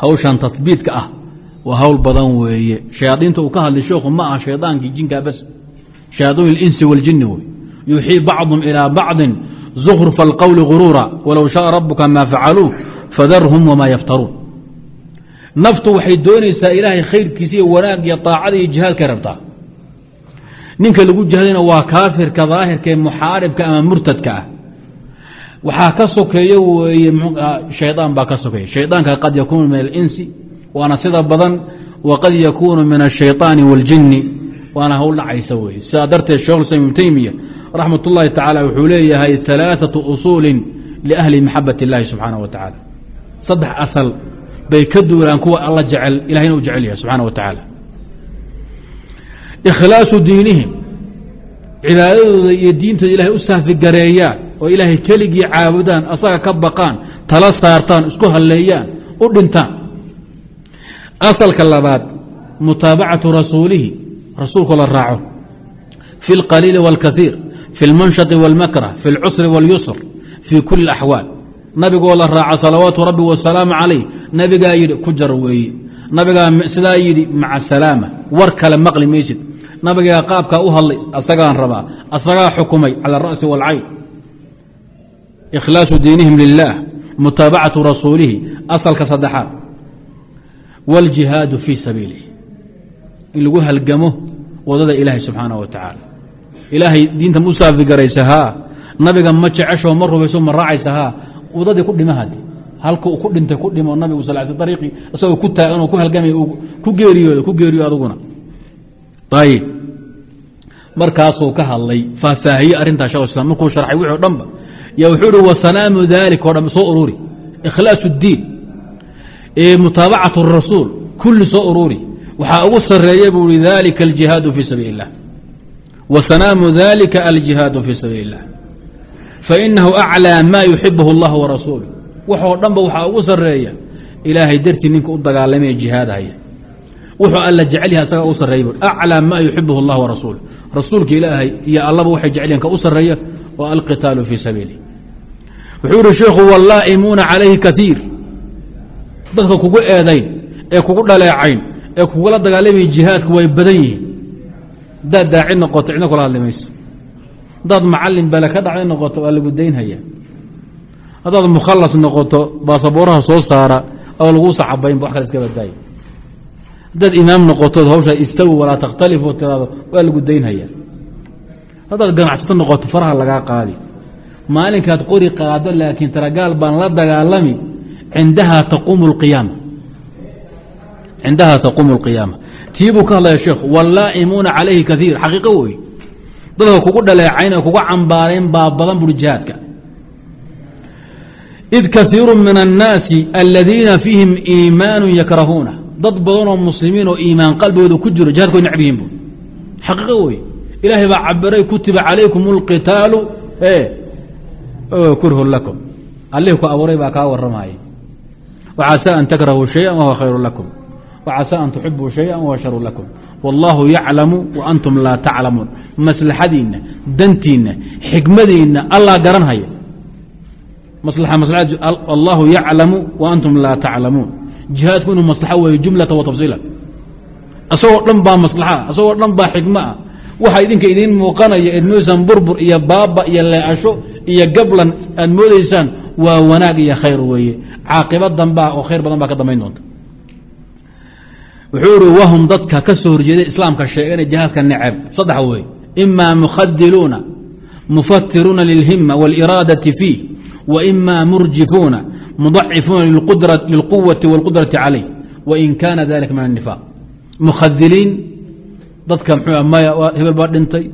hawshan tabiidka ah waa hawl badan weeye shayaadiinta uu ka hadlay sheekhu ma aha shaydaankii jinkaa bas shayaaiin اlinsi waاljini wey yuuxii bacضum ilىa bacضin زkrfa اlqowli guruura walow shaءa rabuka ma facaluu fadarhum wma yaftaruun naftu waxay doonaysaa ilaahay khayrkiisa iyo wanaag iyo طaacada iyo jihaadkay rabtaa ninka lagu jihadayna waa kaafirka daahirka ee muxaaribka ama murtadka ah waxaa ka sokeeyo weeye shayطaan baa ka sokeeya shayطaanka qad yakuunu min alinsi waana sida badan waqad yakuunu min الshayطaani wاljini waana hawl dhacaysa weye sidaa darteed shekh islam ibnu teymiya raxmat ullahi tacaala wuxuu leeyahay alaaثaةu usuuli liahli maxabat اllahi subxaanaه wa tacaala saddex asal bay ka duulaan kuwa alla jecel ilahayna u jecel yahay subxaana wa tacaala ikhlaasu diinihim cibaadadooda iyo diintooda ilahay u saafigareeyaan oo ilaahay keligii caabudaan asaga ka baqaan tala saartaan isku halleeyaan u dhintaan asalka labaad mutaabacatu rasuulihi rasuulku la raaco fi اlqaliili wاlkaiir fi اlmanshati wاlmakrah fi اlcusri wاlyusr fii kuli اaxwaal nabigoo la raaca salawaatu rabbi wasalaamu calayh nabigaa yidhi ku jar weeye nabigaa sidaa yidhi maca salaama war kale maqli maysid nabigaa qaabkaa u hadlay asagaan rabaa asagaa xukumay cala ara'si wاlcayn ikhlaasu diinihim lilah mutaabacatu rasuulihi asalka saddexaad wاljihaadu fii sabiilih in lagu halgamo wadada ilaahay subxaanaه wa tacaala ilaahay diinta ma u saafigaraysa haa nabiga ma jecesho ma rubayso ma raacaysa haa wadadii ku dhima hadi halka uu ku dhintay ku dhimo nabigu sal sl ariiqii isagoo ku taagan oo ku halgamay ku geeriyooda ku geeriyo aduguna ayib markaasuu ka hadlay faahfaahiye arrintaa shekh islam markuu sharxay wixi o dhanba ya wuxuu ihi wasanaamu dalik o dhan soo ururi ikhlaas اdiin mutaabacatu الrasuul kulli soo ururi waxaa ugu sareeya buu i dalika aljihaadu fii sabiili اllah wasanaamu dalika aljihaadu fii sabiili اllah fainahu aclىa ma yuxibh اllah warasuul waxoo dhanba waxaa ugu sareeya ilaahay dartii ninka u dagaalamaya jihaadhaya wuxuu alla jecel yahay asagaa u sareeya bu aclىa ma yuxibh اllah warasuul rasuulka ilaahay iyo allaba waxay jecel yahin ka u sareeya oo alqitaalu fii sabiilih wuxuu yihi sheikhu wallaa'imuuna calayhi kaiir dadka kugu eedayn ee kugu dhaleecayn ee kugula dagaalamaya jihaadku way badan yihiin. Hadaad daaci noqoto cidna kula hadli mayso macalin bale ka dhacday noqoto waa lagu daynhaya haddaad mukhalas noqoto baasabooraha soo saara oo laguu saxabaynba wax kale iska badaayo haddaad imaam noqotood hawshaa istawi walaa takhtalifu tiraado waa lagu daynhaya haddaad ganacsato noqoto faraha lagaa qaadi. Maalinkaad qori qaado laakiin taragaal baan la dagaalami. Cindahaa taquumu اlqiyaama cindahaa taquumu اlqiyaama tii buu ka hadlaya sheekhu wallaa'imuuna calayhi kaiir xaqiiqo wey dadka kugu dhaleecayn kugu cambaarayn baa badan buri jihaadka id kaiiru min annaasi aladiina fiihim iimaanu yakrahuuna dad badanoo muslimiin oo iimaan qalbigooda ku jiro jihaadka way nacb yihiinbu xaqiiqo wey ilaahay baa cabiray kutiba calaykum اlqitaalu kurhun lakum. Allih ku abuuray baa kaa warramaya wacasa an takrahuu shaya wahuwa khayru lakum. Wacasa an tuxibuu shaya wahuwa sharu lakum. Wallaahu yaclamu wa antum laa taclamuun. Maslaxadiinna dantiinna xikmadiinna allaa garanhaya. Allaahu yaclamu wa antum laa taclamuun jihaadku inuu maslaxo weeye jumlata wa tafsiila. Isagoo dhan baa maslaxa isagoo dhan baa xikmo ah. Waxa idinka idiin muuqanaya eed moodaysaan burbur iyo baaba iyo leecasho iyo gablan aad moodaysaan waa wanaag iyo khayr weeye. Caaqiba dambaa oo khayr badan baa ka dambayn doonta. Wuxuu ihi wahum dadka ka soo horjeeday islaamka sheegana jihaadka neceb. Saddex wey imaa mukhadiluuna mufatiruuna lilhima wاliraadati fiih wa imaa mudacifuuna lilquwati wاlqudrati calayh wain kaana dalika min الnifaaq mukhadiliin dadka mxuu maya hebel baa dhintay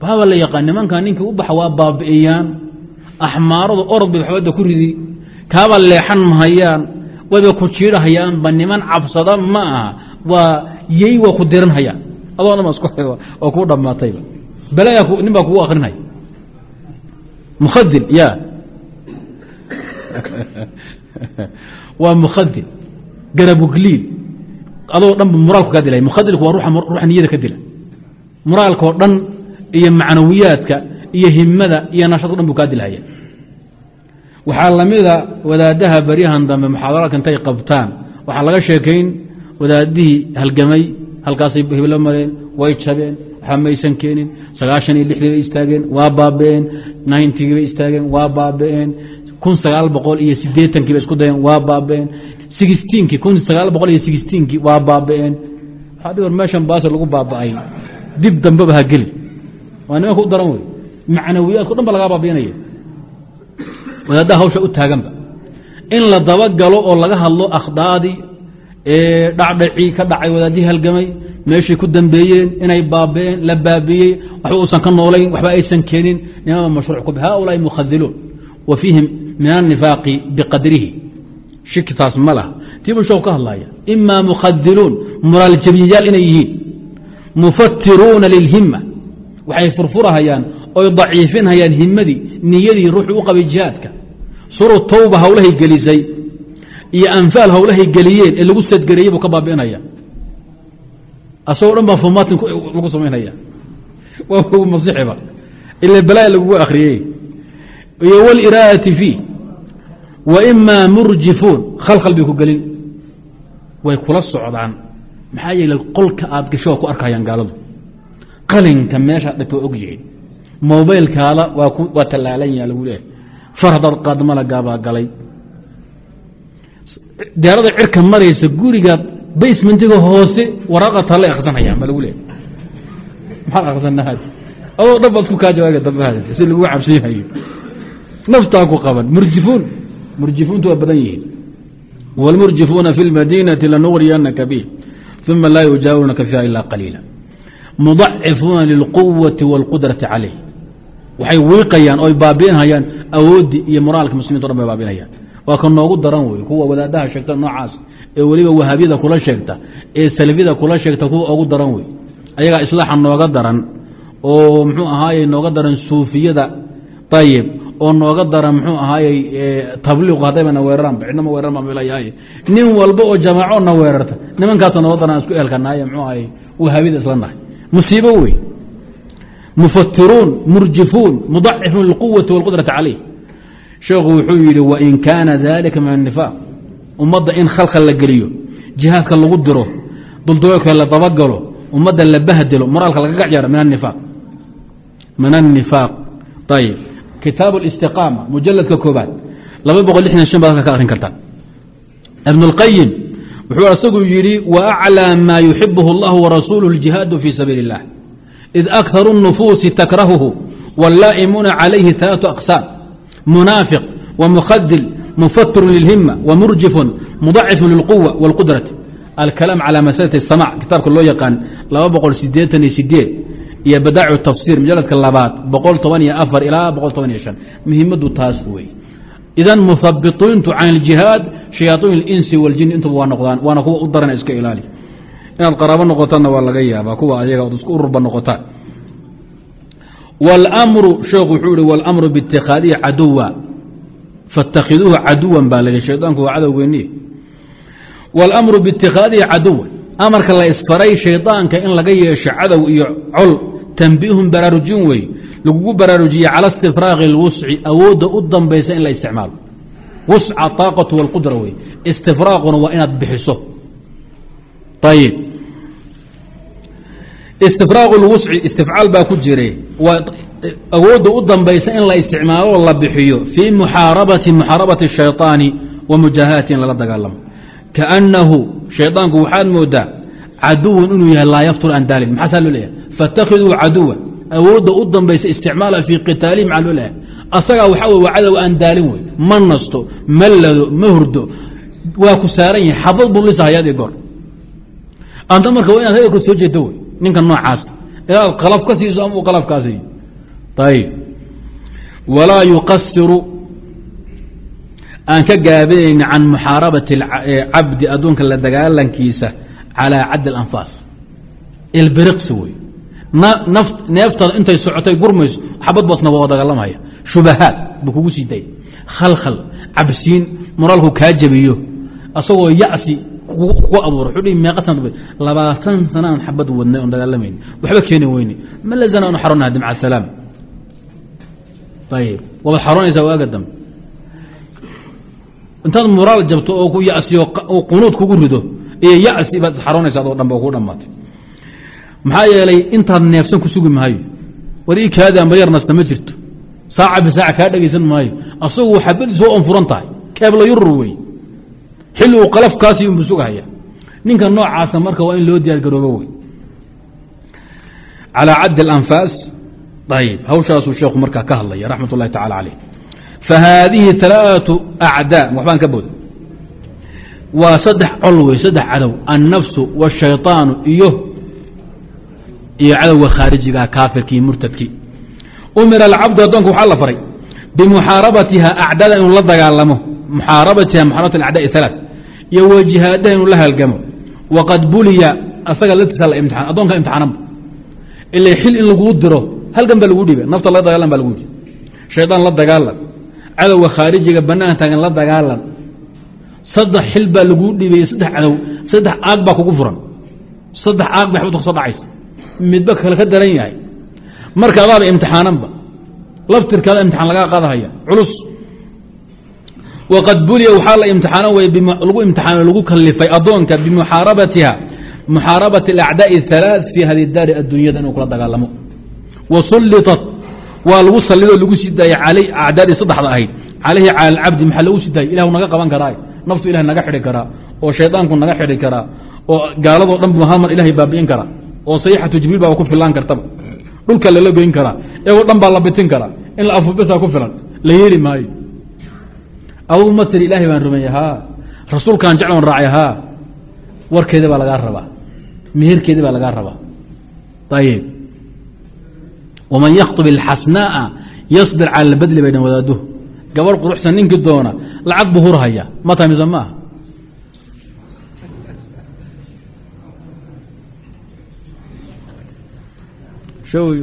baaba la yaqaan nimankan ninkii u baxa waa baabi'iyaan axmaaradu orod bay waxbadda ku ridi kaaba leexan mahayaan wayba ku jiidhahayaanba niman cabsada ma aha waa yey waa ku diranhayaan adoo dhan oo kuu dhammaatayba balaya nin baa kugu akrinaya mukhadil ya waa mukhadil garabugliil adoo dhan muraalku kaa dilay. Mukhadilku waa ruuxa niyada ka dila. Muraalkao dhan iyo macnawiyaadka iyo himada iyo nashadko dhan buu kaa dilhaya waxaa lamida wadaadaha baryahan dambe muxaadaraadka intay qabtaan. Waxaa laga sheekayn wadaadihii halgamay halkaasay heblo mareen way jabeen waxba maysan keenin sagaashan iyo lixdii bay istaageen waa baaba'een ninetygii bay istaageen waa baaba'een kun sagaal boqol iyo sideetankii bay isku dayeen waa baaba'een sixteenkii kun sagaal boqol iyo sixteenkii waa baaba'een war meeshan baase lagu baaba'ay. Dib dambeba ha geli. Waa nimanka u daran wey. Macnawiyaadko dhan ba lagaa baabi'inaya. Wadaadaha hawsha u taaganba. In la dabagalo oo laga hadlo akhdaadii ee dhacdhacii ka dhacay wadaadihii halgamay meeshay ku dambeeyeen inay baaba'een la baabiiyey waxba uusan ka noolayn waxba aysan keenin nimama mashruuc ku haulaai mukhadiluun wa fiihim min annifaaqi biqadrihi. Shiki taas ma laha. Tiibuu sheeku ka hadlaya imaa mukhadiluun muraal jabiyayaal inay yihiin. Mufatiruuna lilhima waxay furfurahayaan oy daciifinhayaan himadii niyadii ruuxu u qabay jihaadka. Suru tawba hawlahay gelisay iyo anfaal hawlahay geliyeen ee lagu sadgareeyey buu ka baabi'inaya. Asagoo dhan baa fumatin lagu samaynaya waa lagu masixiba ila balaaya lagugu akhriyey iyo wاliraadati fiih wa imaa murjifuun khalkhal bay ku gelin. Way kula socdaan. Maxaa yeele qolka aad gasho ku arkayaan gaaladu. Qalinka meesha dhagta waa og yihiin. Mobaylkaada waa tallaalan yaha lagu leehay farhadar qaadmalagaabaa galay. Deerada cirka maraysa guriga basementiga hoose waraaqa talle akhrisanayaan baa lagu leehay maxaad akhrisanaa adoo dhan baad isku kaa jawaaga dambe si lagu cabsiyahayo naftaa ku qaban murjifuun murjifuuntu waa badan yihiin wاlmurjifuuna fi اlmadinati lanugriyanaka bih uma laa yujaawirunaka fiiha ila qaliila mudacifuuna lilquwati wاlqudrati calayh waxay wiiqayaan oy baabi'inhayaan awooddii iyo moraalka muslimiinto dhan bay baabi'inayaan waa ka noogu daran wey kuwa wadaadaha sheegta noocaas ee weliba wahaabiyada kula sheegta ee salafyada kula sheegta kuwa ogu daran wey ayagaa islaaxa nooga daran oo muxuu ahaaye nooga daran suufiyada ayib oo nooga dara mxuu ahaaye tabliiq haddayna weeraraan bicdnama weerar baan filayahay nin walba oo jamaaco na weerarta nimankaasa nooga daraan isku elkanaaye mxuu ahay wahaabida isla nahay. Musiibo wey mufatiruun murjifuun mudacifuun lilquwati walqudrati calayh. Sheekhu wuxuu yidhi wain kaana dalika min anifaaq ummadda in khalkhal la geliyo jihaadka lagu diro dulduleelka la dabagalo ummadda la bahdelo moraalka lagaga jaro min anifaaq min annifaaq. Ayb kitaab اlistiqaama mujaladka koobaad laba boqol lixdan shan baad halka ka akhrin kartaa ibn اlqayim wuxuu asagu yidhi waaclى ma yuxibh اllah warasuuluh اljihaadu fi sabiili الlah id akharu الnufuusi takrahuhu wاllaa'imuuna calayhi ثalaaثu aqsaam munaafiq wmukhadil mufatir lilhima wmurjifun mudacifu lilquwa wاlqudrati alkalaam calى masalati الsamac kitaabka loo yaqaan laba boqol sideetan iyo sideed iyo badaacu tafsir mujaladka labaad boqol toban iyo afar ilaa boqol toban iyo shan muhimadu taas wey idan muhabiطiintu can اljihaad shayaaطin اlinsi wاljin intuba waa noqdaan waana kuwa u daran iska ilaali inaad qaraabo noqotaanna waa laga yaabaa kuwa ayaga od isku ururba noqotaan wاlmru sheekhu wuxuu ihi wاlmru bاtikhaadihi caduwa faاtakhiduuhu caduwan baa la shaydaanku waa cadowgeeni wاlmru bاtikhaadihi caduwan amarka la isfaray shaydaanka in laga yeesho cadow iyo col tanbiihun baraarujin wey lagugu baraarujiye cala istifraaqi اlwusci awoodda u dambaysa in la isticmaalo wusca طaaqatu wاlqudra wey istifraaquna waa inaad bixiso ayib istifraaq اlwusci istifcaal baa ku jire waa awoodda u dambaysa in la isticmaalo la bixiyo fii muxaarabati muxaarabati الshayطaani wa mujaahadati in lala dagaalamo kaأnnahu shayطaanku waxaad moodaa caduwan inuu yahay laa yaftur an daalin maxaa saa loo leeyahay faاtakhiduu caduwa awoodda u dambaysa isticmaala fii qitaalihi maxaa loo leeyahay asagaa waxaa wey waa cadow aan daalin wey ma nasto ma lado ma hurdo waa ku saaran yahay xabad buu lisa hayaad goor anta marka waa inaad hadalka soo jeedo wey ninka noocaas inaad qalab ka siiso ama uu qalab kaa siiyo ayib walaa yuqasiru aan ka gaabinayni can muxaarabati cabdi adduunka la dagaalankiisa calaa caddi alanfaas ilbiriqsi wey naf neeftaada intay socotay gurmayso xabad basna waa dagaalamaya. Shubahaad buu kugu sii dayay. Khalkhal cabsiin moraalku kaa jabiyo asagoo yasi ku abuura wuxuu dhihi meeqa sana labaatan sana xabad wadnay oon dagaalamayn. Waxba keeni weyne ma la zana anu xaroona hadi maca asalaam ayib waad xaroonaysaa waaga dambe intaad muraal jabto oo ku yasiyo qunuud kugu rido iyo yasi baad xaroonaysa adoo dhanba ku dhamaatay maxaa yeelay intaad neefsan ku sugi maayo war kaadaa mayar nasta ma jirto. Saaca ba saaca kaa dhegaysan maayo asagu xabadiis waa onfuran tahay keebla wey. Xilli qalafkaasi unbu sugahaya ninka noocaasa marka waa in loo diyaargaroobo wey. Calaa caddi alanfaas ayb hawshaasuu sheekhu markaa ka hadlaya raxmat ullahi tacala caleyh fahaadihi ثalaaثu acdaa waxbaan ka booda waa saddex col wey saddex cadow annafsu wالshayطaanu iyo iyo cadowga khaarijiga kaafirkii murtadkii umira alcabdu addoonka waxaa la faray bimuxaarabatiha acdada inuu la dagaalamo muxaarabatiha muxaarabat acdaa alaa iyo wa jihaadaha inuu la halgamo waqad buliya asaga laftiisa la imtiaan addoonka imtixaananba ila xil in laguu diro halgan baa lagu dhiiba nafta la dagaalan ba lagu dhiiba shaydaan la dagaalan cadowga khaarijiga bannaan taagan la dagaalan saddex xil baa laguu dhiibay saddex cadow saddex aag baa kugu furan saddex aag bay xabadka kusoo dhacaysa midba kale ka daran yahay marka adaaba imtixaananba laftirkaada imtixaan lagaa qaadahaya culus waqad buliya waxaa la imtixaanan wey lagu imtixaano lagu kalifay addoonka bimuxaarabatiha muxaarabati alacdaaءi الhalaaث fi hadi daari addunyada inuu kula dagaalamo wa sulliطat waa lagu sallidoo lagu sii daayey acdaadii saddexda ahayd. Calayhi cala alcabdi maxaa lagu sii daayey ilahu naga qaban karaa. Naftu ilahay naga xidhi karaa. Oo shaydaanku naga xidhi karaa. Oo gaaladoo dhan bu hal mar baabi'in karaa. Oo sayxatu jibriil baa ku filaan kartaba. Dhulka lala goyn karaa. Iyagoo dhan baa la bitin karaa. In la afubesa ku filan. La yeeli maayo. Adugu ma tiri ilaahay baan rumeeyey haa. Rasuulkaan jecloon raacay haa. Warkeedi baa lagaa rabaa. Meherkeedi baa lagaa rabaa. Ayib waman yakhtub ilxasnaa'a yasbir cala albadli baydhan wadaaduh gabar quruxsan ninkii doona lacag buu hurhaya ma tahay mise maaha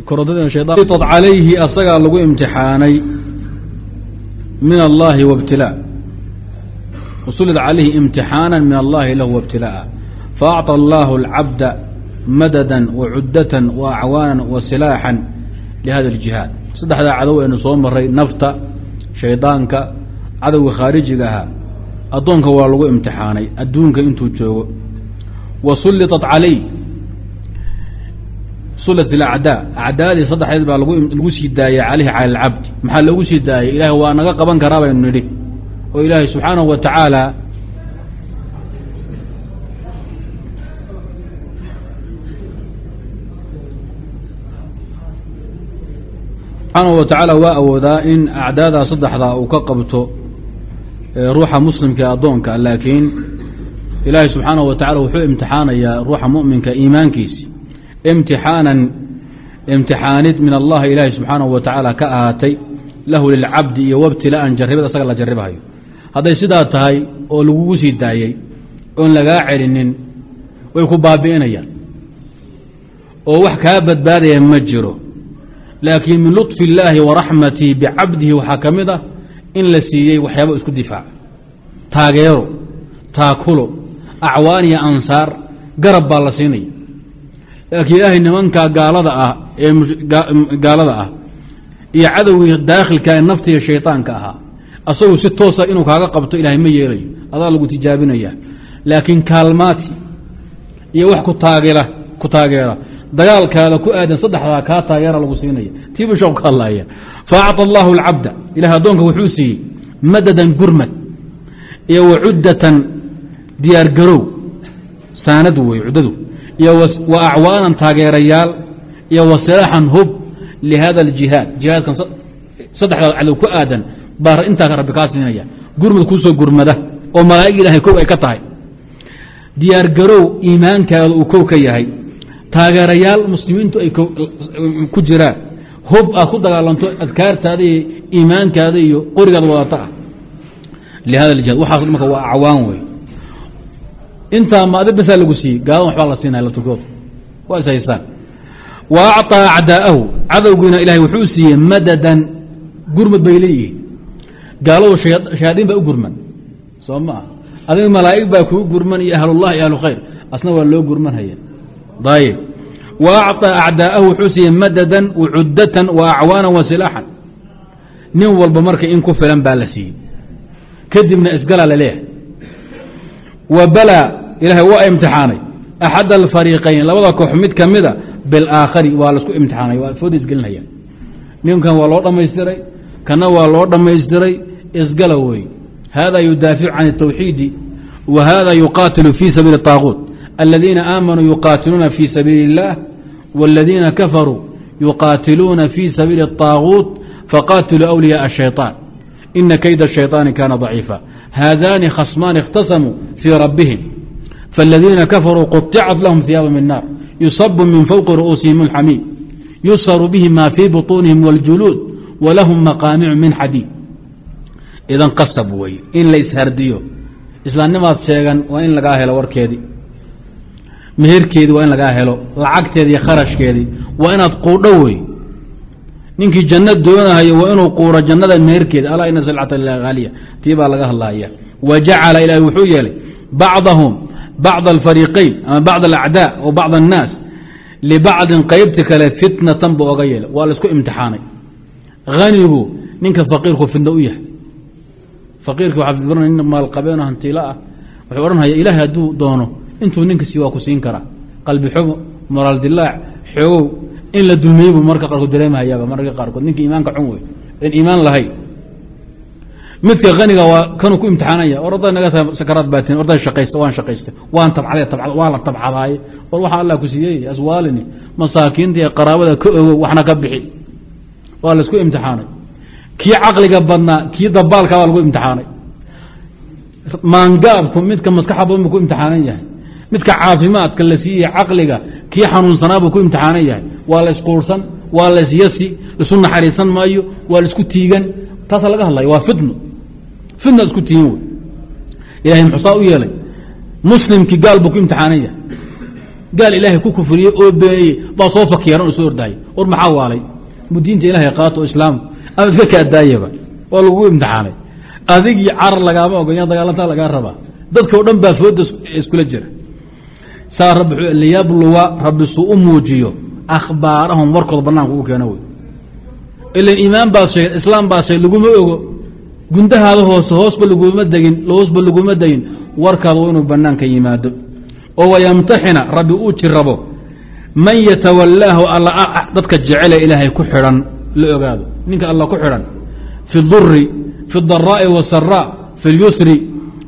korontadeenad calayhi asagaa lagu imtixaanay min allaahi wabtilaa usulid calayhi imtixaanan min allaahi lahu wabtilaa'a faacطa allaahu alcabda madada wacuddatan waacwaanan wasilaaxan lihada اljihaad saddexdaa cadow aynu soo maray nafta shaydaanka cadowga khaarijiga ahaa addoonka waa lagu imtixaanay adduunka intuu joogo wa sulliطat calayh sulat ilacdaa acdaadii saddexdeed baa lagu sii daayay calayhi cala alcabdi maxaa loogu sii daayay ilaahay waa naga qaban karaa nidhi oo ilaahay subxaanahu wa subxaanahu wa tacaala waa awoodaa in acdaadaa saddexdaa uu ka qabto ruuxa muslimka ee addoonka laakiin ilaahay subxaanahu wa tacala wuxuu imtixaanayaa ruuxa mu'minka iimaankiisi imtixaanan imtixaanid min allahi ilaahi subxaanahu wa tacaala ka ahaatay lahu lilcabdi iyo wabtilaa'an jarribad asaga la jarribahayo. Hadday sidaa tahay oo lagugu sii daayey oon lagaa celinin way ku baabi'inayaan. Oo wax kaa badbaadaya ma jiro laakiin min luطfi illaahi wa raxmatii bicabdihi waxaa ka mid ah in la siiyey waxyaaba isku difaaca taageero taakulo acwaan iyo ansaar garab baa la siinaya laakiin ilaahay nimankaa gaalada ah ee gaalada ah iyo cadowgii daakhilka ee nafta iyo shayطaanka ahaa asagu si toosa inuu kaaga qabto ilahay ma yeelayo. Adaa lagu tijaabinaya. Laakiin kaalmaati iyo wax ku taagela ku taageera dagaalkaada ku aadan saddexdaa kaa taageera lagu siinaya tiibu shoo ka hadlaya faacطى allahu اlcabda ilahay addoonka wuxuu siiyey madadan gurmad iyo wacuddatan diyaargarow saanad wey cuddadu iyo wa acwaanan taageerayaal iyo wasilaaxan hub lihada اljihaad jihaadkan saddexdaa cadow ku aadan baa intaa rabbi kaa siinaya gurmad kuusoo gurmada oo malaa'ig ilahay kow ay ka tahay diyaargarow iimaankaada uu kow ka yahay taageerayaal muslimiintu ay ku jiraan. Hub aad ku dagaalanto adkaartaada iyo iimaankaada iyo qorigaad wadata ah. Lihada jihad waxaas marka waa acwaan wey intaa maadi basaa lagu siiyey. Gaaladan waxbaa la siinaya laturkooda waa is haystaan. Wa acطaa acdaa'ahu cadowgiina ilahay wuxuu siiyey madadan. Gurmad bay leeyihiin. Gaaladu shayaadiin baa u gurman. Soo ma ah adiga malaa'ig baa kuu gurman iyo ahlulah iyo ahlu khayr. Asna waa loo gurman haya ayib wa acطى acdaa'ahu wuxuu siiyey madadan wacuddatan wa acwaanan wa silaaxan nin walba marka in ku filan baa la siiyey kadibna isgalaa laleeyahay wa balaa ilahay waa imtixaanay axad alfariiqayn labada koox mid ka mida bilaakhari waa laisku imtixaanay waa fooda isgelinhaya ninkan waa loo dhammaystiray kana waa loo dhammaystiray isgala wey hada yudaaficu can الtawxiidi wa hada yuqaatilu fi sabiili الطaaguut aladiina aamanuu yuqaatiluuna fi sabiili الlah wاladiina kafaruu yuqaatiluuna fi sabiili الطaaguut faqatiluu أwliyaء الشhayطaan ina kayda الشhayطaani kana ضaciifa haadani khasmaani اkhtasamuu fii rabbihim faاladiina kafaruu quطicat lahum ثiyaaba min naar yusabu min fowqi ru'uusihim اlxamiim yusharu bihi ma fii buطuunihim wاljuluud walahum maqaamicu min xadiid idan qasab weye in la ishardiyo islaamnimaad sheegan waa in lagaa helo warkeedii meherkeedii waa in lagaa helo lacagteedi iyo kharashkeedii waa inaad quudho wey ninkii janno doonahayo waa inuu quuro jannada meherkeeda alaa ina silcata lilah haaliya tii baa laga hadlaya wa jacala ilaahi wuxuu yeelay bacdahum bacd alfariiqayn ama bacd alacdaa wa bacd annaas libacdin qaybti kale fitnatan buu oga yeelay. Waa la isku imtixaanay. Hanigu ninka faqiirku fidno u yahay. Faqiirki firan nin maalqabeen hantiilo ah. Wuxuu odhanhaya ilaahay hadduu doono intuu ninkasi waa ku siin karaa qalbi xumo moraal dilaac xoogow in la dulmiyey buu marka qaarkood dareemahayaaba mararka qaarkood. Ninka iimaanka xun wey in iimaan lahayn midka haniga waa kanuu ku imtixaanaya. Or orday naga tahay sakaraad baatin orday shaqaysta waan shaqaystay waan tabcaday tabcad waa la tabcadaaye war waxaa allah ku siiyey aswaalini masaakiinta iyo qaraabada ka ogow waxna ka bixi. Waa la isku imtixaanay. Kii caqliga badnaa kii dabaalka baa lagu imtixaanay. Maangaabku midka maskaxa badan buu ku imtixaanan yahay midka caafimaadka la siiyey caqliga kii xanuunsanaa buu ku imtixaanan yahay. Waa la isquursan waa la isyasi isu naxariisan maayo waa la isku tiigan. Taasaa laga hadlaya waa fitno fitna isku tiigin wey. Ilahay muxusaa u yeelay muslimkii gaal buu ku imtixaanan yahay. Gaal ilaahay ku kufriyey oo beeniyey baa soo fakiyaran oo ordaayay war maxaa waalay? Mu diinta ilahay qaato islaam ama iska kaadaayaba waa lagu imtixaanay. Adigii carar lagaama ogo dagaalantaa lagaa rabaa. Dadka o dhan baa fooda iskula jira saa liyabluwa rabbi suu u muujiyo akhbaarahum warkooda banaanka ugu keeno wey ilan iimaan baa sheegay islaam baa sheegay laguma ogo gundahaada hoose hoosba laguma degin hoosba laguma degin warkaada waa inuu banaanka yimaado. Oo wayamtaxina rabbi uu jirabo man yatawallaahu alla dadka jecele ilaahay ku xidhan la ogaado ninka alla ku xidhan fi duri fi daraa'i wasaraa fi اlyusri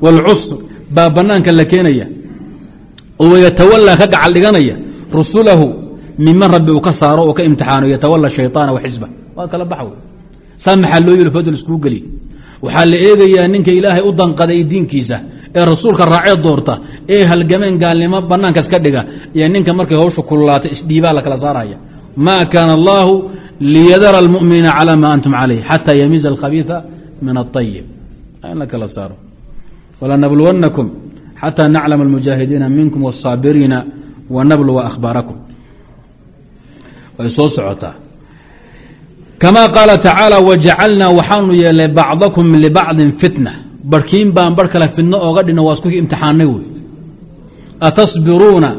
wاlcusr baa banaanka la keenaya oo yatawalaa ka gacal dhiganaya rusulahu miman rabbi uu ka saaro oo ka imtixaano yatawala shayطaana waxisba waa kala bax saa maxaa loo yelo fadl iskuu geli. Waxaa la eegayaa ninka ilaahay u danqaday diinkiisa ee rasuulka raacee doorta ee halgameen gaalnimo banaanka iska dhiga iyo ninka markay hawsha kululaata isdhiibaa la kala saaraya. Maa kaana allaahu liyadara almuminiina calaa maa antum calayh xataa yamiiza alkhabiida min aayib in la kala saaro. Walanabluwannakum xatى naclama اlmujaahidiina minkum wالsaabiriina wanabluwa akhbaarakum way soo socotaa kama qaala tacaala wajacalnaa waxaanu yeelnay bacdakum libacdin fitna barhkiin baan bar kale fitno ooga dhino waa isku imtixaanay wey atasbiruuna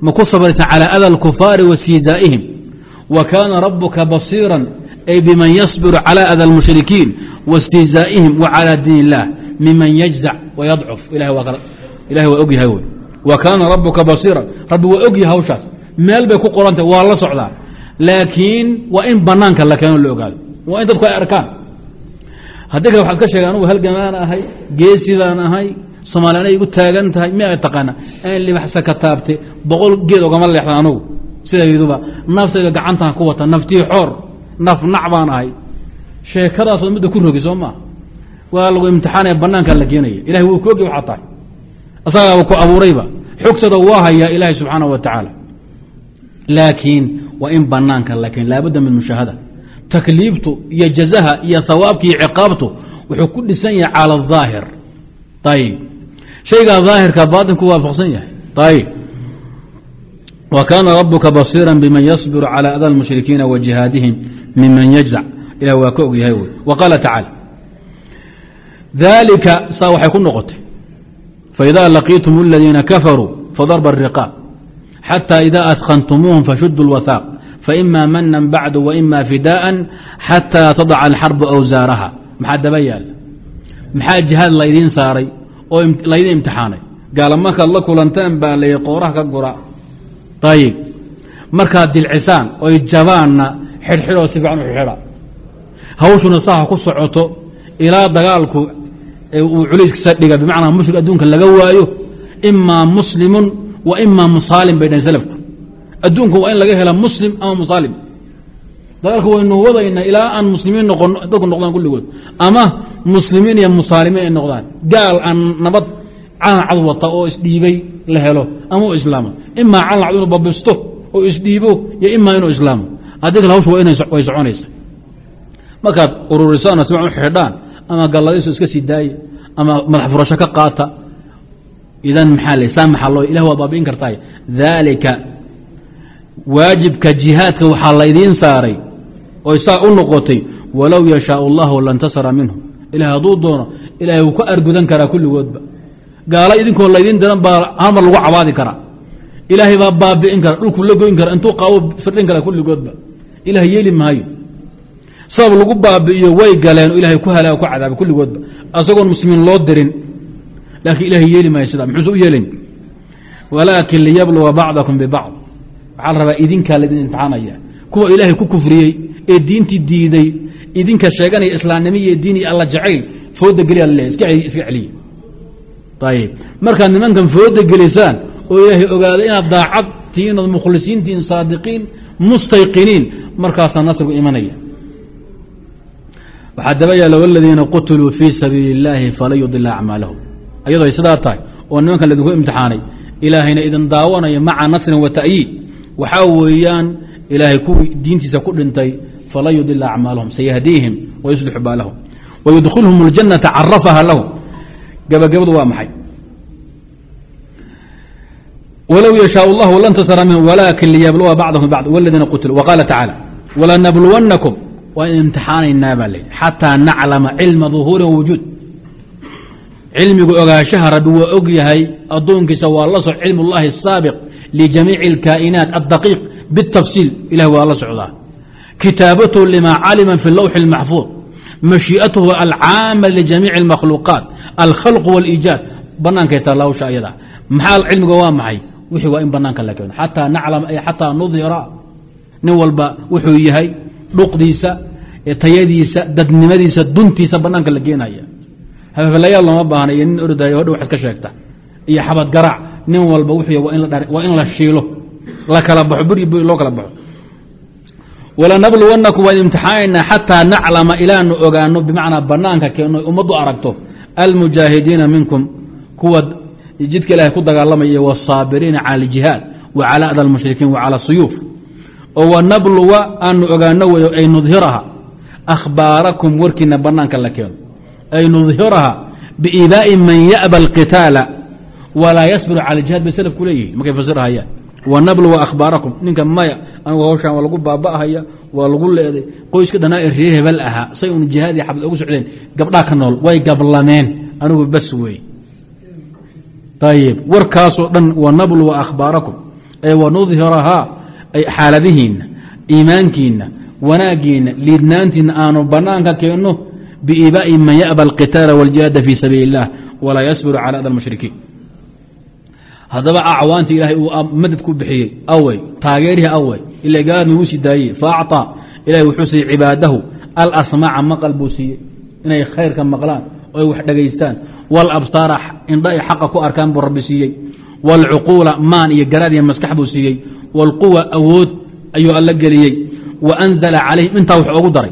ma ku sabraysan calى ada اlkufaari wa siizaa'ihim wa kaana rabuka basiira ay biman yasbiru calى ada اlmushrikiin wa istihzaa'ihim wa calى diin اllah miman yajzac wayadcuf ilahay waa og yahay wey wa kaana rabuka basiira rabbi waa og yahay hawshaas. Meel bay ku qorantah waa la socdaa. Laakiin waa in banaanka la keeno la ogaado. Waa in dadku ay arkaan. Haddii kale waxaad ka sheega anugu halgamaan ahay geesi baan ahay soomaali anay igu taagan tahay mi ay taqaana an libaxsa ka taabte boqol geed ogama leexdan anugu. Sidayduba naftayda gacantaan ku wata naftii xoor naf nac baan ahay. Sheekadaasoo midda ku waa ilahay isagaaba ku abuurayba. Xogtada waa hayaa ilaahay subxaana wa tacaala. Laakiin waa in banaanka laakiin laabudda min mushaahada. Takliiftu iyo jazaha iyo hawaabka iyo ciqaabtu wuxuu ku dhisan yahay cala aahir ayib shaygaa daahirka baatinku waafaqsan yahay. Ayib wa kaana rabuka basiira biman yasbiru calى ada اlmushrikiina wa jihaadihim miman yajzac ilah waa ka og yahay wy wa tacaala daalika saa waxay ku noqotay faidaa laqiitum aladiina kafaruu fadarba الriqaab xatى ida adkantumuuhum fashudu اlwahaaq faima manan bacdu waima fidaءa xatى tadaca alxarbu awsaaraha maxaa daba yaal maxaa jihaad laydiin saaray oo laydin imtixaanay gaala markaad la kulantaan baa la qooraha ka gura ayib markaad dilcisaan oy jabaanna xidhxidhoo si fiican u xidxidha hawshuna saha ku socoto ilaa dagaalku uu culayskiisa dhiga bimacnaa mushrik adduunka laga waayo imaa muslimun wa imaa musaalim bay dhahen salafku. Adduunka waa in laga hela muslim ama musaalim. Dagaalka waynu wadaynaa ilaa aan muslimiin noqon dadku noqdaan kulligood ama muslimiin iyo musaalimiin ay noqdaan. Gaal aan nabad calan cad wata oo isdhiibay la helo ama u islaamo. Imaa calan cad inuu babisto oo isdhiibo iyo imaa inuu islaamo. Haddii hawsha way soconaysa markaad ururisaanoo si u xidhaan ama galladayso iska sii daaye ama madax furasho ka qaata idan maxaa le saa maxaa loo ilah waa baabi'in kartaay. Daalika waajibka jihaadka waxaa laydiin saaray oy saa u noqotay walow yashaau allahu lantasara minhu. Ilahay hadduu doono ilahay wuu ka argudan karaa kulligoodba. Gaalo idinkoo laydiin diran baa hamar lagu cabaadi karaa. Ilaahay baa baabi'in kara dhulku la goyn kara intuu qaabo firdhin kara kulligoodba. Ilahay yeeli maayo sabab lagu baabi'iyo way galeen ilahay ku halaago ku cadaaba kulligoodba. Asagoon muslimiin loo dirin laakiin ilahay yeeli maayo sidaa muxuuse u yeelayn walaakin liyabluga bacdakum bibacd waxaa la rabaa idinkaa laydin imtixaanaya kuwa ilaahay ku kufriyey ee diintii diiday idinka sheeganaya islaamnimo iyo diin iyo alla jacayl fooda geliya le iska iska celiya ayib markaad nimankan fooda gelisaan oo ilaahay ogaada inaad daacad tihiin ood mukhlisiin tihiin saadiqiin mustayqiniin markaasaa nasrigu imanaya waxaa daba yaala wladiina qutiluu fii sabiili اllaahi falan yudila acmaalahum ayadoo ay sidaa tahay oo nimankan laydinku imtixaanay ilaahayna idin daawanaya maca nasrin wa ta'yiid waxaa weeyaan ilaahay kuwii diintiisa ku dhintay falan yudila acmaalahum sayahdiihim wayuslixu baalahum wayudkhilhum اljanata carafaha lahum gabagabadu waa maxay wlow yashaaء اllah lantasara minhu walakin liyabluga bacdahum bacd wladiina qutiluu waqaala tacaalى walanabluwannakum waa in imtixaanaynaa baa layidhi xataa naclama cilma ظuhuuri wujuud cilmigu ogaanshaha rabbi waa og yahay addoonkiisa waa la soc cilm اllahi الsaabiq lijamiici اlkaa'inaat addaqiiq bالtafsiil ilah waa la socdaa kitaabatuhu lima calima fi lawxi اlmaxfuud mashii'atuhu alcaama lijamiici اlmakhluuqaat alkhalq wاliijaad bannaankay taalla hawsha ayada maxaa cilmiga waa maxay wixii waa in banaanka la keeno xataa naclam ay xataa nudhira nin walba wuxuu yahay dhuqdiisa tayadiisa dadnimadiisa duntiisa banaanka la geenaya hafafalayaal looma baahna iyo nin ordayo hodha wax iska sheegta iyo xabad garaac nin walba wuxuu waa in la shiilo la kala baxo buri buri loo kala baxo walanabluwannakum waan imtixaanaynaa xataa naclama ilaanu ogaano bimacnaa banaanka keeno ummaddu aragto almujaahidiina minkum kuwa jidka ilahay ku dagaalamaya wاsaabiriina calى اljihaad wa calى ada اlmushrikiin wa calى suyuuf oo wanabluwa aanu ogaano wey ay nudhiraha akhbaarakum warkiina banaanka la keeno. Ay nudhiraha biibaa'i man ya'ba اlqitaala walaa yasbiru calى jihad bay salafku leeyihiin markay fasirhayaan wanabluwa akhbaarakum ninka maya anigu hawshaan waa lagu baaba'ahaya waa lagu leeday qoyska dhanaa ee reer hebel ahaa say un jihaad iyo xabad ugu socdeen gabdhaa ka nool way gablameen anigu bas wey ayib warkaasoo dhan wanabluwa akhbaarakum ee wanudhirahaa xaaladihiinna iimaankiinna wanaaggiinna liidnaantiinna aanu banaanka keenno biibaa'i man ya'ba alqitaala wاljihaada fii sabiili اllah walaa yasbiru cala ada almushrikiin haddaba acwaantii ilaahay uu madad ku bixiyey awey taageerihii awey ila gaad nagu sii daayey faacطaa ilahay wuxuu siiyey cibaadahu alasmaaca maqal buu siiyey inay khayrka maqlaan oo ay wax dhegaystaan wاlabsaara indha ay xaqa ku arkaan buu rabbi siiyey wاlcuquula maan iyo garaad iyo maskax buu siiyey wاlquwa awood ayuu alla geliyey wa anzala calayhim intaa wax ogu daray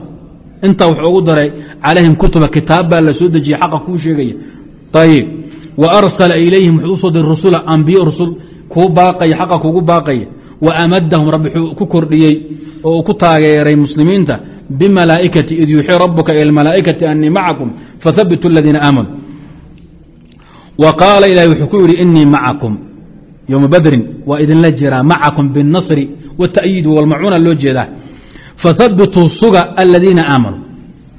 intaa wax ogu daray calayhim kutuba kitaab baa la soo dejiyey xaqa kuu sheegaya ayib wa arsala ilayhim wuxuu u soo diray rusula ambiye rusul kuu baaqaya xaqa kugu baaqaya wa amadahum rabbi wuxuu ku kordhiyey oo uu ku taageeray muslimiinta bimalaa'ikati id yuuxii rabuka ila اlmalaa'ikati anii macakum fahabitu aladiina aamanuu wa qaala ilahi wuxuu ku yidhi inii macakum yowma badrin waa idinla jiraa macakum biاnasri wاta'yiidi walmacuuna loo jeedaa. Fahabituu suga aladiina aamanuu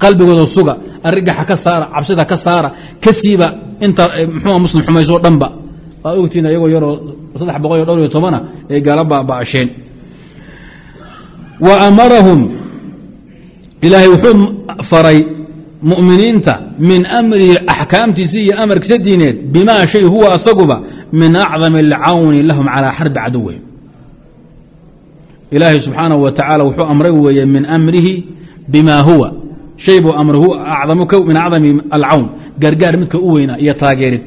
qalbigooda suga arigaxa ka saara cabsida ka saara ka siiba inta mxua muslim xumayso dhanba. Waa ogtiin ayagoo yaroo saddex boqol iyo dhowr iyo tobana ay gaala baaba'asheen wa amarahum ilaahay wuxuu faray mu'miniinta min amrihi axkaamtiisi iyo amarkiisa diineed bimaa shay huwa asaguba min acdam alcawni lahum calaa xarbi caduwihim ilaahay subxaanahu wa tacaala wuxuu amray weeye min amrihi bima huwa shay buu amray acdamu min acdami alcawn gargaar midka u weynaa iyo taageerid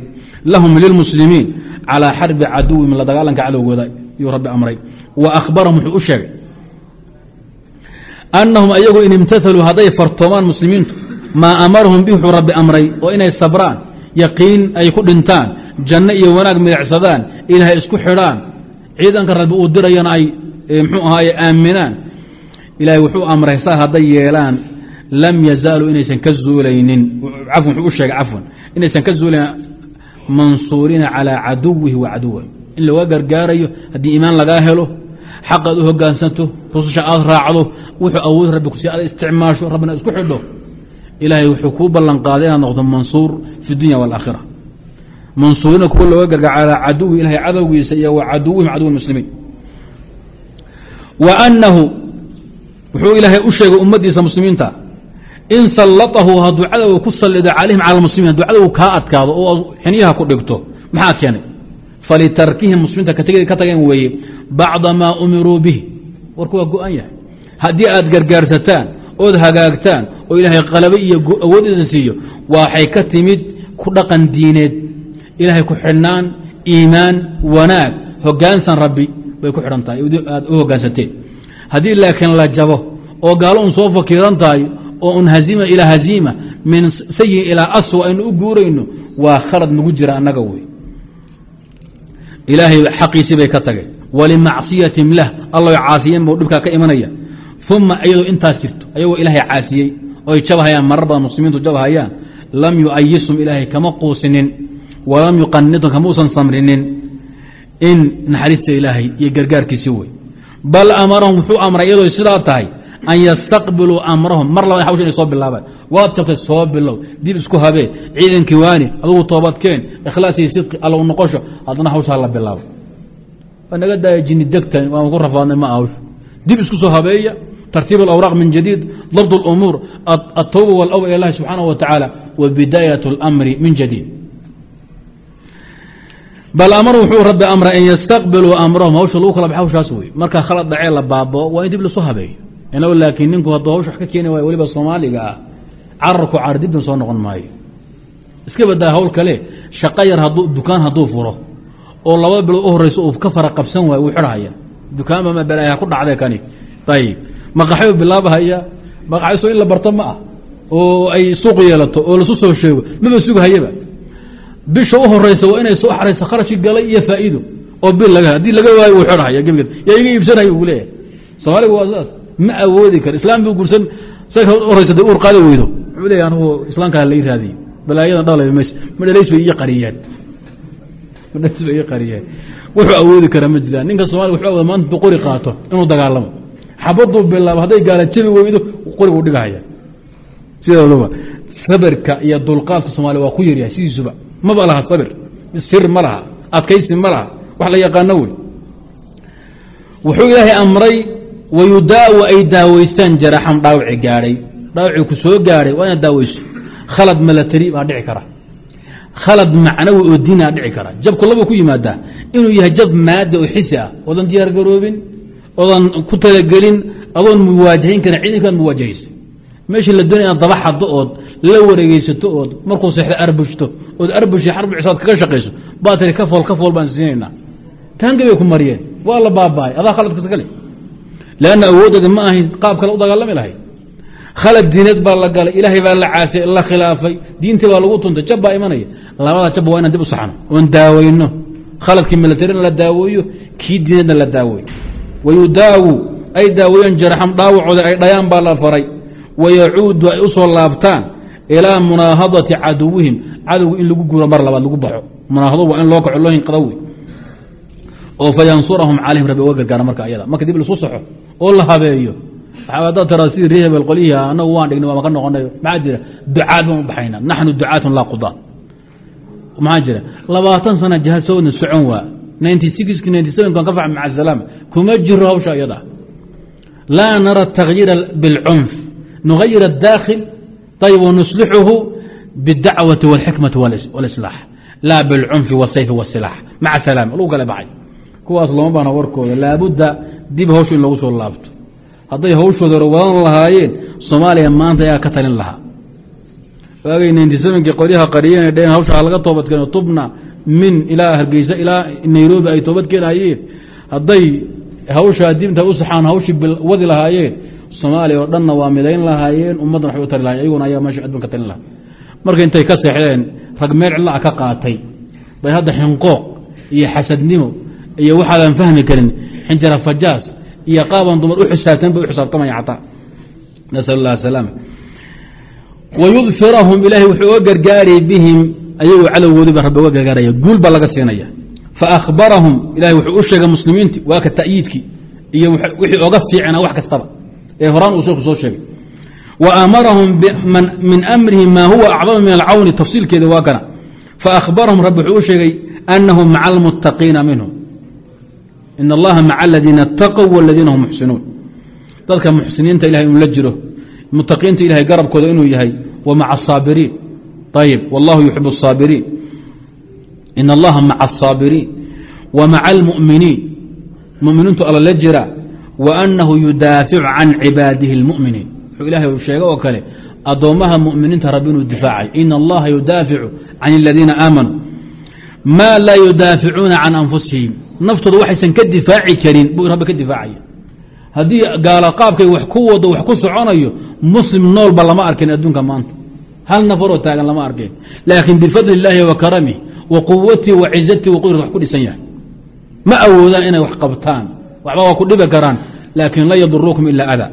lahum lilmuslimiin calaa xarbi caduwihim la dagaalanka cadowgooda yuu rabbi amray wa akhbarahum wuxuu u sheegay annahum ayagu in imtahaluu hadday fartoomaan muslimiintu maa amarahum bi wuxuu rabbi amray oo inay sabraan yaqiin ay ku dhintaan janno iyo wanaag midacsadaan ilaahay isku xidhaan. Ciidanka rabbi uu dirayana ay mxuu ahaaye aaminaan. Ilaahay wuxuu amray saa hadday yeelaan lam yazaaluu inaysan ka zuulaynin. Cafwan wuxuu u sheegay cafwan inaysan ka zuulaynin mansuuriina calaa caduwihi wa caduwih in laga gargaarayo haddii iimaan lagaa helo xaq aad u hogaansanto rususha aad raacdo wuxuu awood rabbi kusi aad isticmaasho rabbina isku xidho. Ilaahay wuxuu kuu ballan qaaday inaad noqdo mansuur fi dunya wاlaakhira mansuurina kuwa looga gargaar calaa caduwi ilahay cadowgiisa iyo wa caduwihim caduw muslimiin wa annahu wuxuu ilaahay u sheegay ummaddiisa muslimiinta in sallatahu hadduu cadowga ku sallido calayhim cala muslimiin hadduu cadowga kaa adkaado oo xiniyaha ku dhigto maxaa keenay falitarkihim muslimiinta ka tageen weeye bacda maa umiruu bihi warku waa go-an yahay haddii aad gargaarsataan ood hagaagtaan oo ilaahay qalabo iyo awood siiyo waxay ka timid ku dhaqan diineed ilaahay ku xidhnaan iimaan wanaag hogaansan rabbi bay ku xidhan tahay aad u hogaansateen haddii laakiin la jabo oo gaalo un soo fakiiran tahay oo un haziima ilaa haziima min sayin ilaa aswa aynu u guurayno waa khalad nagu jira annaga wey. Ilaahay xaqiisii bay ka tageen. Walimacsiyatihim lah alla caasiyeen buu dhibkaa ka imanaya. Uma iyadoo intaas jirto ayagoo ilaahay caasiyey oy jabhayaan marar badan muslimiintu jabhayaan lam yuayisum ilaahay kama quusinin walam yuqanidum kamuusan samrinin in naxariista ilaahay iyo gargaarkiisii wey bal amarahum wuxuu amray iyadoo sidaa tahay an yastaqbiluu amrahum mar labad hawsha inay soo bilaabaan waad jabtay soo bilow dib isku habee ciidankii waani adugu toobadkeen ikhlaasiyo sidqi allow noqosho haddana hawshaa la bilaabo waa naga daaya jini degtan waan ku rafaadnay ma hawshu dib isku soo habeeya tartiib alawraaq min jadiid dabd اlumuur altawba walawba ila اllahi subxaanaه wa tacaala wa bidaayaة اlamri min jadiid bal amar wuxuu rabbi amray an yastaqbiluu amrahum. Hawsha lagu kala bax hawshaas wey marka khalad dhacee la baabao waa in dib lasu habeeyo inago laakiin ninku hadduu hawsha wax ka keeni waayo weliba soomaaliga ah cararku carar soo noqon maayo. Iska badaa hawl kale shaqo yar hadduu dukaan hadduu furo oo laba bilood u horeyso uu ka fara qabsan waayo wuu xidhahaya. Dukaanba ma balaaha ku dhacday kani. Ayib maqaxyu bilaabahaya. Maqaxyso in la barto ma ah. Oo ay suuq yeelato oo lasu soo sheego maba sugahayaba bisha u horeysa waa inay soo xarayso kharashki galay iyo faa'iido oo bil laga haddii laga waayo uu xidhahaya gebgeed yaa iga iibsanaya uu leeyahay. Soomaaliga waa saas ma awoodi karo islaam buu gursan sa horeysa dee uur qaadi weydo. Wuxuu leeyahy anugu islaamkaa lai raadiyey balaayadan dhalay ms madhalays bay ii qariyaan. Madhalays bay ii qariyaan. Wuxuu awoodi kara ma jiraan ninka somalia wuxuu awooda maanta qori qaato inuu dagaalamo. Xabaduu bilaabo hadday gaala jabi weydo qorigu dhigahaya. Sideeduba sabirka iyo dulqaadka soomaaliya waa ku yaryahay sidiisuba maba laha sabir sir ma laha adkaysi ma laha wax la yaqaano wey. Wuxuu ilaahay amray wayudaawu ay daaweystaan jaraxan dhaawaci gaadhay dhaawacii ku soo gaadhay waa inaad daaweyso. Khalad malatari baa dhici kara. Khalad macnawi oo diinaa dhici kara. Jabku laba ku yimaadaa inuu yahay jab maada oo xisi ah. Oodan diyaar garoobin oodan ku talagelin adoon muwaajahayn karin ciidankaad muwaajahaysa meeshii la doonay daba xaddo ood la wareegeysato ood markuu seexda arbushto ood arbushi xarbu cisaad kaga shaqayso baa tiri ka fool ka fool baan siinaynaa. Taanka bay ku mariyeen. Waa la baabahay adaa khaladkas kale lanna awooddeeda ma ahayn qaab kale u dagaalami lahayd. Khalad diineed baa la galay ilaahay baa la caasay la khilaafay. Diintii baa lagu tuntay jab baa imanaya. Labada jabba waa inaan dib u saxno oon daaweyno khaladkii milatarina la daaweeyo kii diineedna la daaweeyo wayudaawu ay daaweeyeen jaraxam dhaawacooda ay dhayaan baa la faray. Wayacuudu ay u soo laabtaan ilaa munaahadati caduwihim. Cadowga in lagu guuro mar labaad lagu baxo. Munaahado waa in loo kaco loo hinqado wey oo fa yansurahum calayhim rabbi uga gargaara marka ayada. Marka dib lasu saxo oo la habeeyo haddaad taraa sidii ree hebel qolyihii anagu waan dhignay waama ka noqonayo maxaa jira? Ducaad baan u naxnu ducaatun laa qudaat maxaa jira? Labaatan sana jihaad soo wadna socon waa. ninety sixki ninety sevenkan ka fax maca asalaama kuma jiro hawsha iyada laa nara takyiira bilcunf nugayir adaakhil ayb wanuslixuhu bاdacwati wاlxikmati wاlislaax laa bilcunfi wاsayfi wاsilaax maca salaam lagu kale baxay kuwaas looma baana warkooda laabudda dib hawsha in lagu soo laabto hadday hawshooda hore wadan lahaayeen soomaaliya maanta ayaa ka talin lahaa waagay ninty sevenkii qolyaha qariyeen dheen hawsha laga toobadkeeno tubna min ilaa hargeysa ilaa nairobi ay toobad keenayeen hadday hawshaa dibinta u saxaan hawshii wadi lahaayeen soomaaliya oo dhanna waa midayn lahaayeen ummaddan waxbay u tari lahayen iyaguna ayaa meesha adduun ka talin lahaa. Marka intay ka seexdeen rag meel cidla ka qaatay bay hadda xinqooq iyo xasadnimo iyo waxaadan fahmi karin xinjara fajaas iyo qaaban dumar u xisaabtan bay u xisaabtamaya xataa nasal allah asalaama wayudfirahum ilaahay wuxuu oga gargaari bihim ayagoo cadowgoodii ba rabbi oga gargaaraya guul baa laga siinaya. Faahbarahum ilahay wuxuu u sheegay muslimiinti waa ta'yiidkii iyo wixii oga fiicnaa wax kastaba ee horaan uu sheeku soo sheegay. Wa amarahum min amrihi maa huwa acdama min alcawni tafsiilkeeda waa kana faahbarahum rabbi wuxuu u sheegay anahu maca almuttaqiina minhum. In allaha maca aladiina اtaqow waladiina hum muxsinuun dadka muxsiniinta ilahay inuu la jiro mutaqiinta ilahay garabkooda inuu yahay wa maca asaabiriin ayib wallahu yuxib asaabiriin in allaha maca asaabiriin wa maca almuminiin. Muminiintu alla la jira anahu yudaaficu can cibaadihi اlmu'miniin wuxuu ilahay sheegay oo kale addoommaha mu'miniinta rabbi inuu difaacay in allaha yudaaficu can aladiina aamanuu ma laa yudaaficuuna can anfusihim naftooda waxaysan ka difaaci karin buu rabbi ka difaacaya haddii gaala qaabkay wax ku wado wax ku soconayo muslim noolba lama arkin adduunka maanta hal nafaroo taagan lama arkeen laakiin bifadli illaahi wa karamih wa quwatii wa cizatii wa qudrat wax ku dhisan yahay ma awoodaan inay wax qabtaan waxba waa ku dhibi karaan laakiin lan yaduruukum ilaa ada.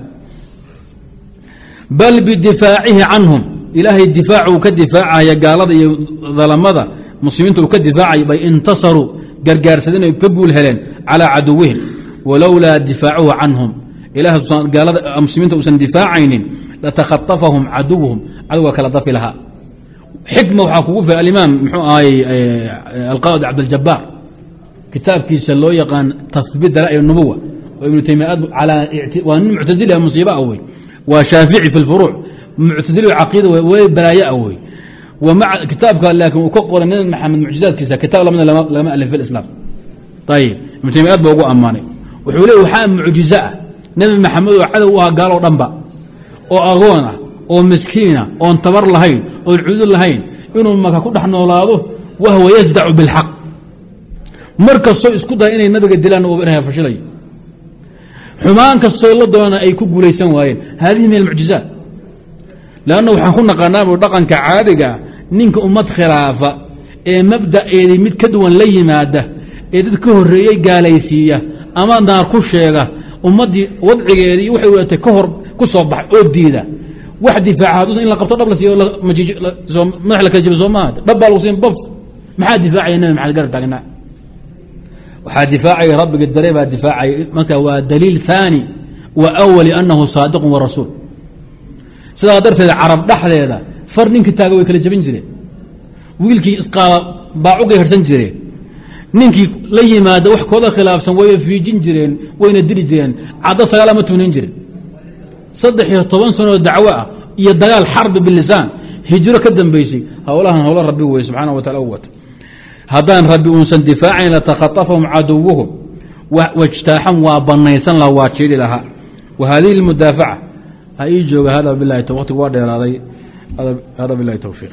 Bal bidifaacihi canhum ilaahay difaaca uu ka difaacaya gaalada iyo dalamada muslimiinta uu ka difaacay bay intasaruu gargaarsadeen ay ka guul heleen calaa caduwihim walowlaa difaacuhu canhum. Ilaaaa muslimiinta uusan difaacaynin latakhaطafahum caduwuhum cadowga kala dafi lahaa. Xikma waxaa kugu fil alimaam mxuu ahay alqaa'id cabdاljabaar kitaabkiisa loo yaqaan tahbiit dalaa'il nubuwa ibnu taymiya waa nin muctazili musiiba a wey waa shaafici fi اlfuruuc muctazili caqiida way balaaye a wey kitaabka laakiin uu ka qoray nabi maxamed mucjizaadkiisa kitaab lamida lama alif islaam ayib ibnu taymiya aad ba ugu ammaanay wuxuu leey waxaa mucjizo ah nebi maxamed oo cadow u aha gaaloo dhanba oo agoon ah oo miskiina oon tabar lahayn oon cudur lahayn inuu maka ku dhex noolaado wahwa yasdacu bilxaq mar isku daya inay nabiga dilaan xumaan kastoo la doona ay ku guulaysan waayeen. Hadihi min almucjizaat. Lanna waxaan ku naqaanaa dhaqanka caadigaa ninka ummad khilaafa ee mabda'eedii mid ka duwan la yimaada ee dad ka horreeyey gaalaysiiya ama naar ku sheega ummaddii wadcigeedii waxay wadatay ka hor ku soo baxay oo diida. Wax difaaca in la qabto dhab la siiyo madax la kala jibi soo maaha. Dhab baa lagu siin bob. Maxaa difaacaya nabi maxamed garab taagnaa waxaa difaacaya rabbiga dare baa difaacaya. Marka waa daliil haani wa awali annahu saadiqun wa rasuul. Sidaa darteed carab dhexdeeda far ninkii taaga way kala jebin jireen. Wiilkii isqaaba baacugay harsan jireen. Ninkii la yimaada wax kooda khilaafsan way fiijin jireen wayna dili jireen. Caddo sagaala ma tuunin jiren saddex iyo toban sanoo dacwo ah iyo dagaal xarbi bilisaan hijro ka dambeysay. Howlahan howlo rabbi wey subxaana wa taala u wato haddaan rabbi uusan difaacayn latakhaطafahum caduwuhum wاjtaaxan waa banaysan laha waa jiili lahaa wa hadihi اlmudaafaca ha ii jooga hada bilahi waqtigu waa dheeraaday hada bilahi towfiiq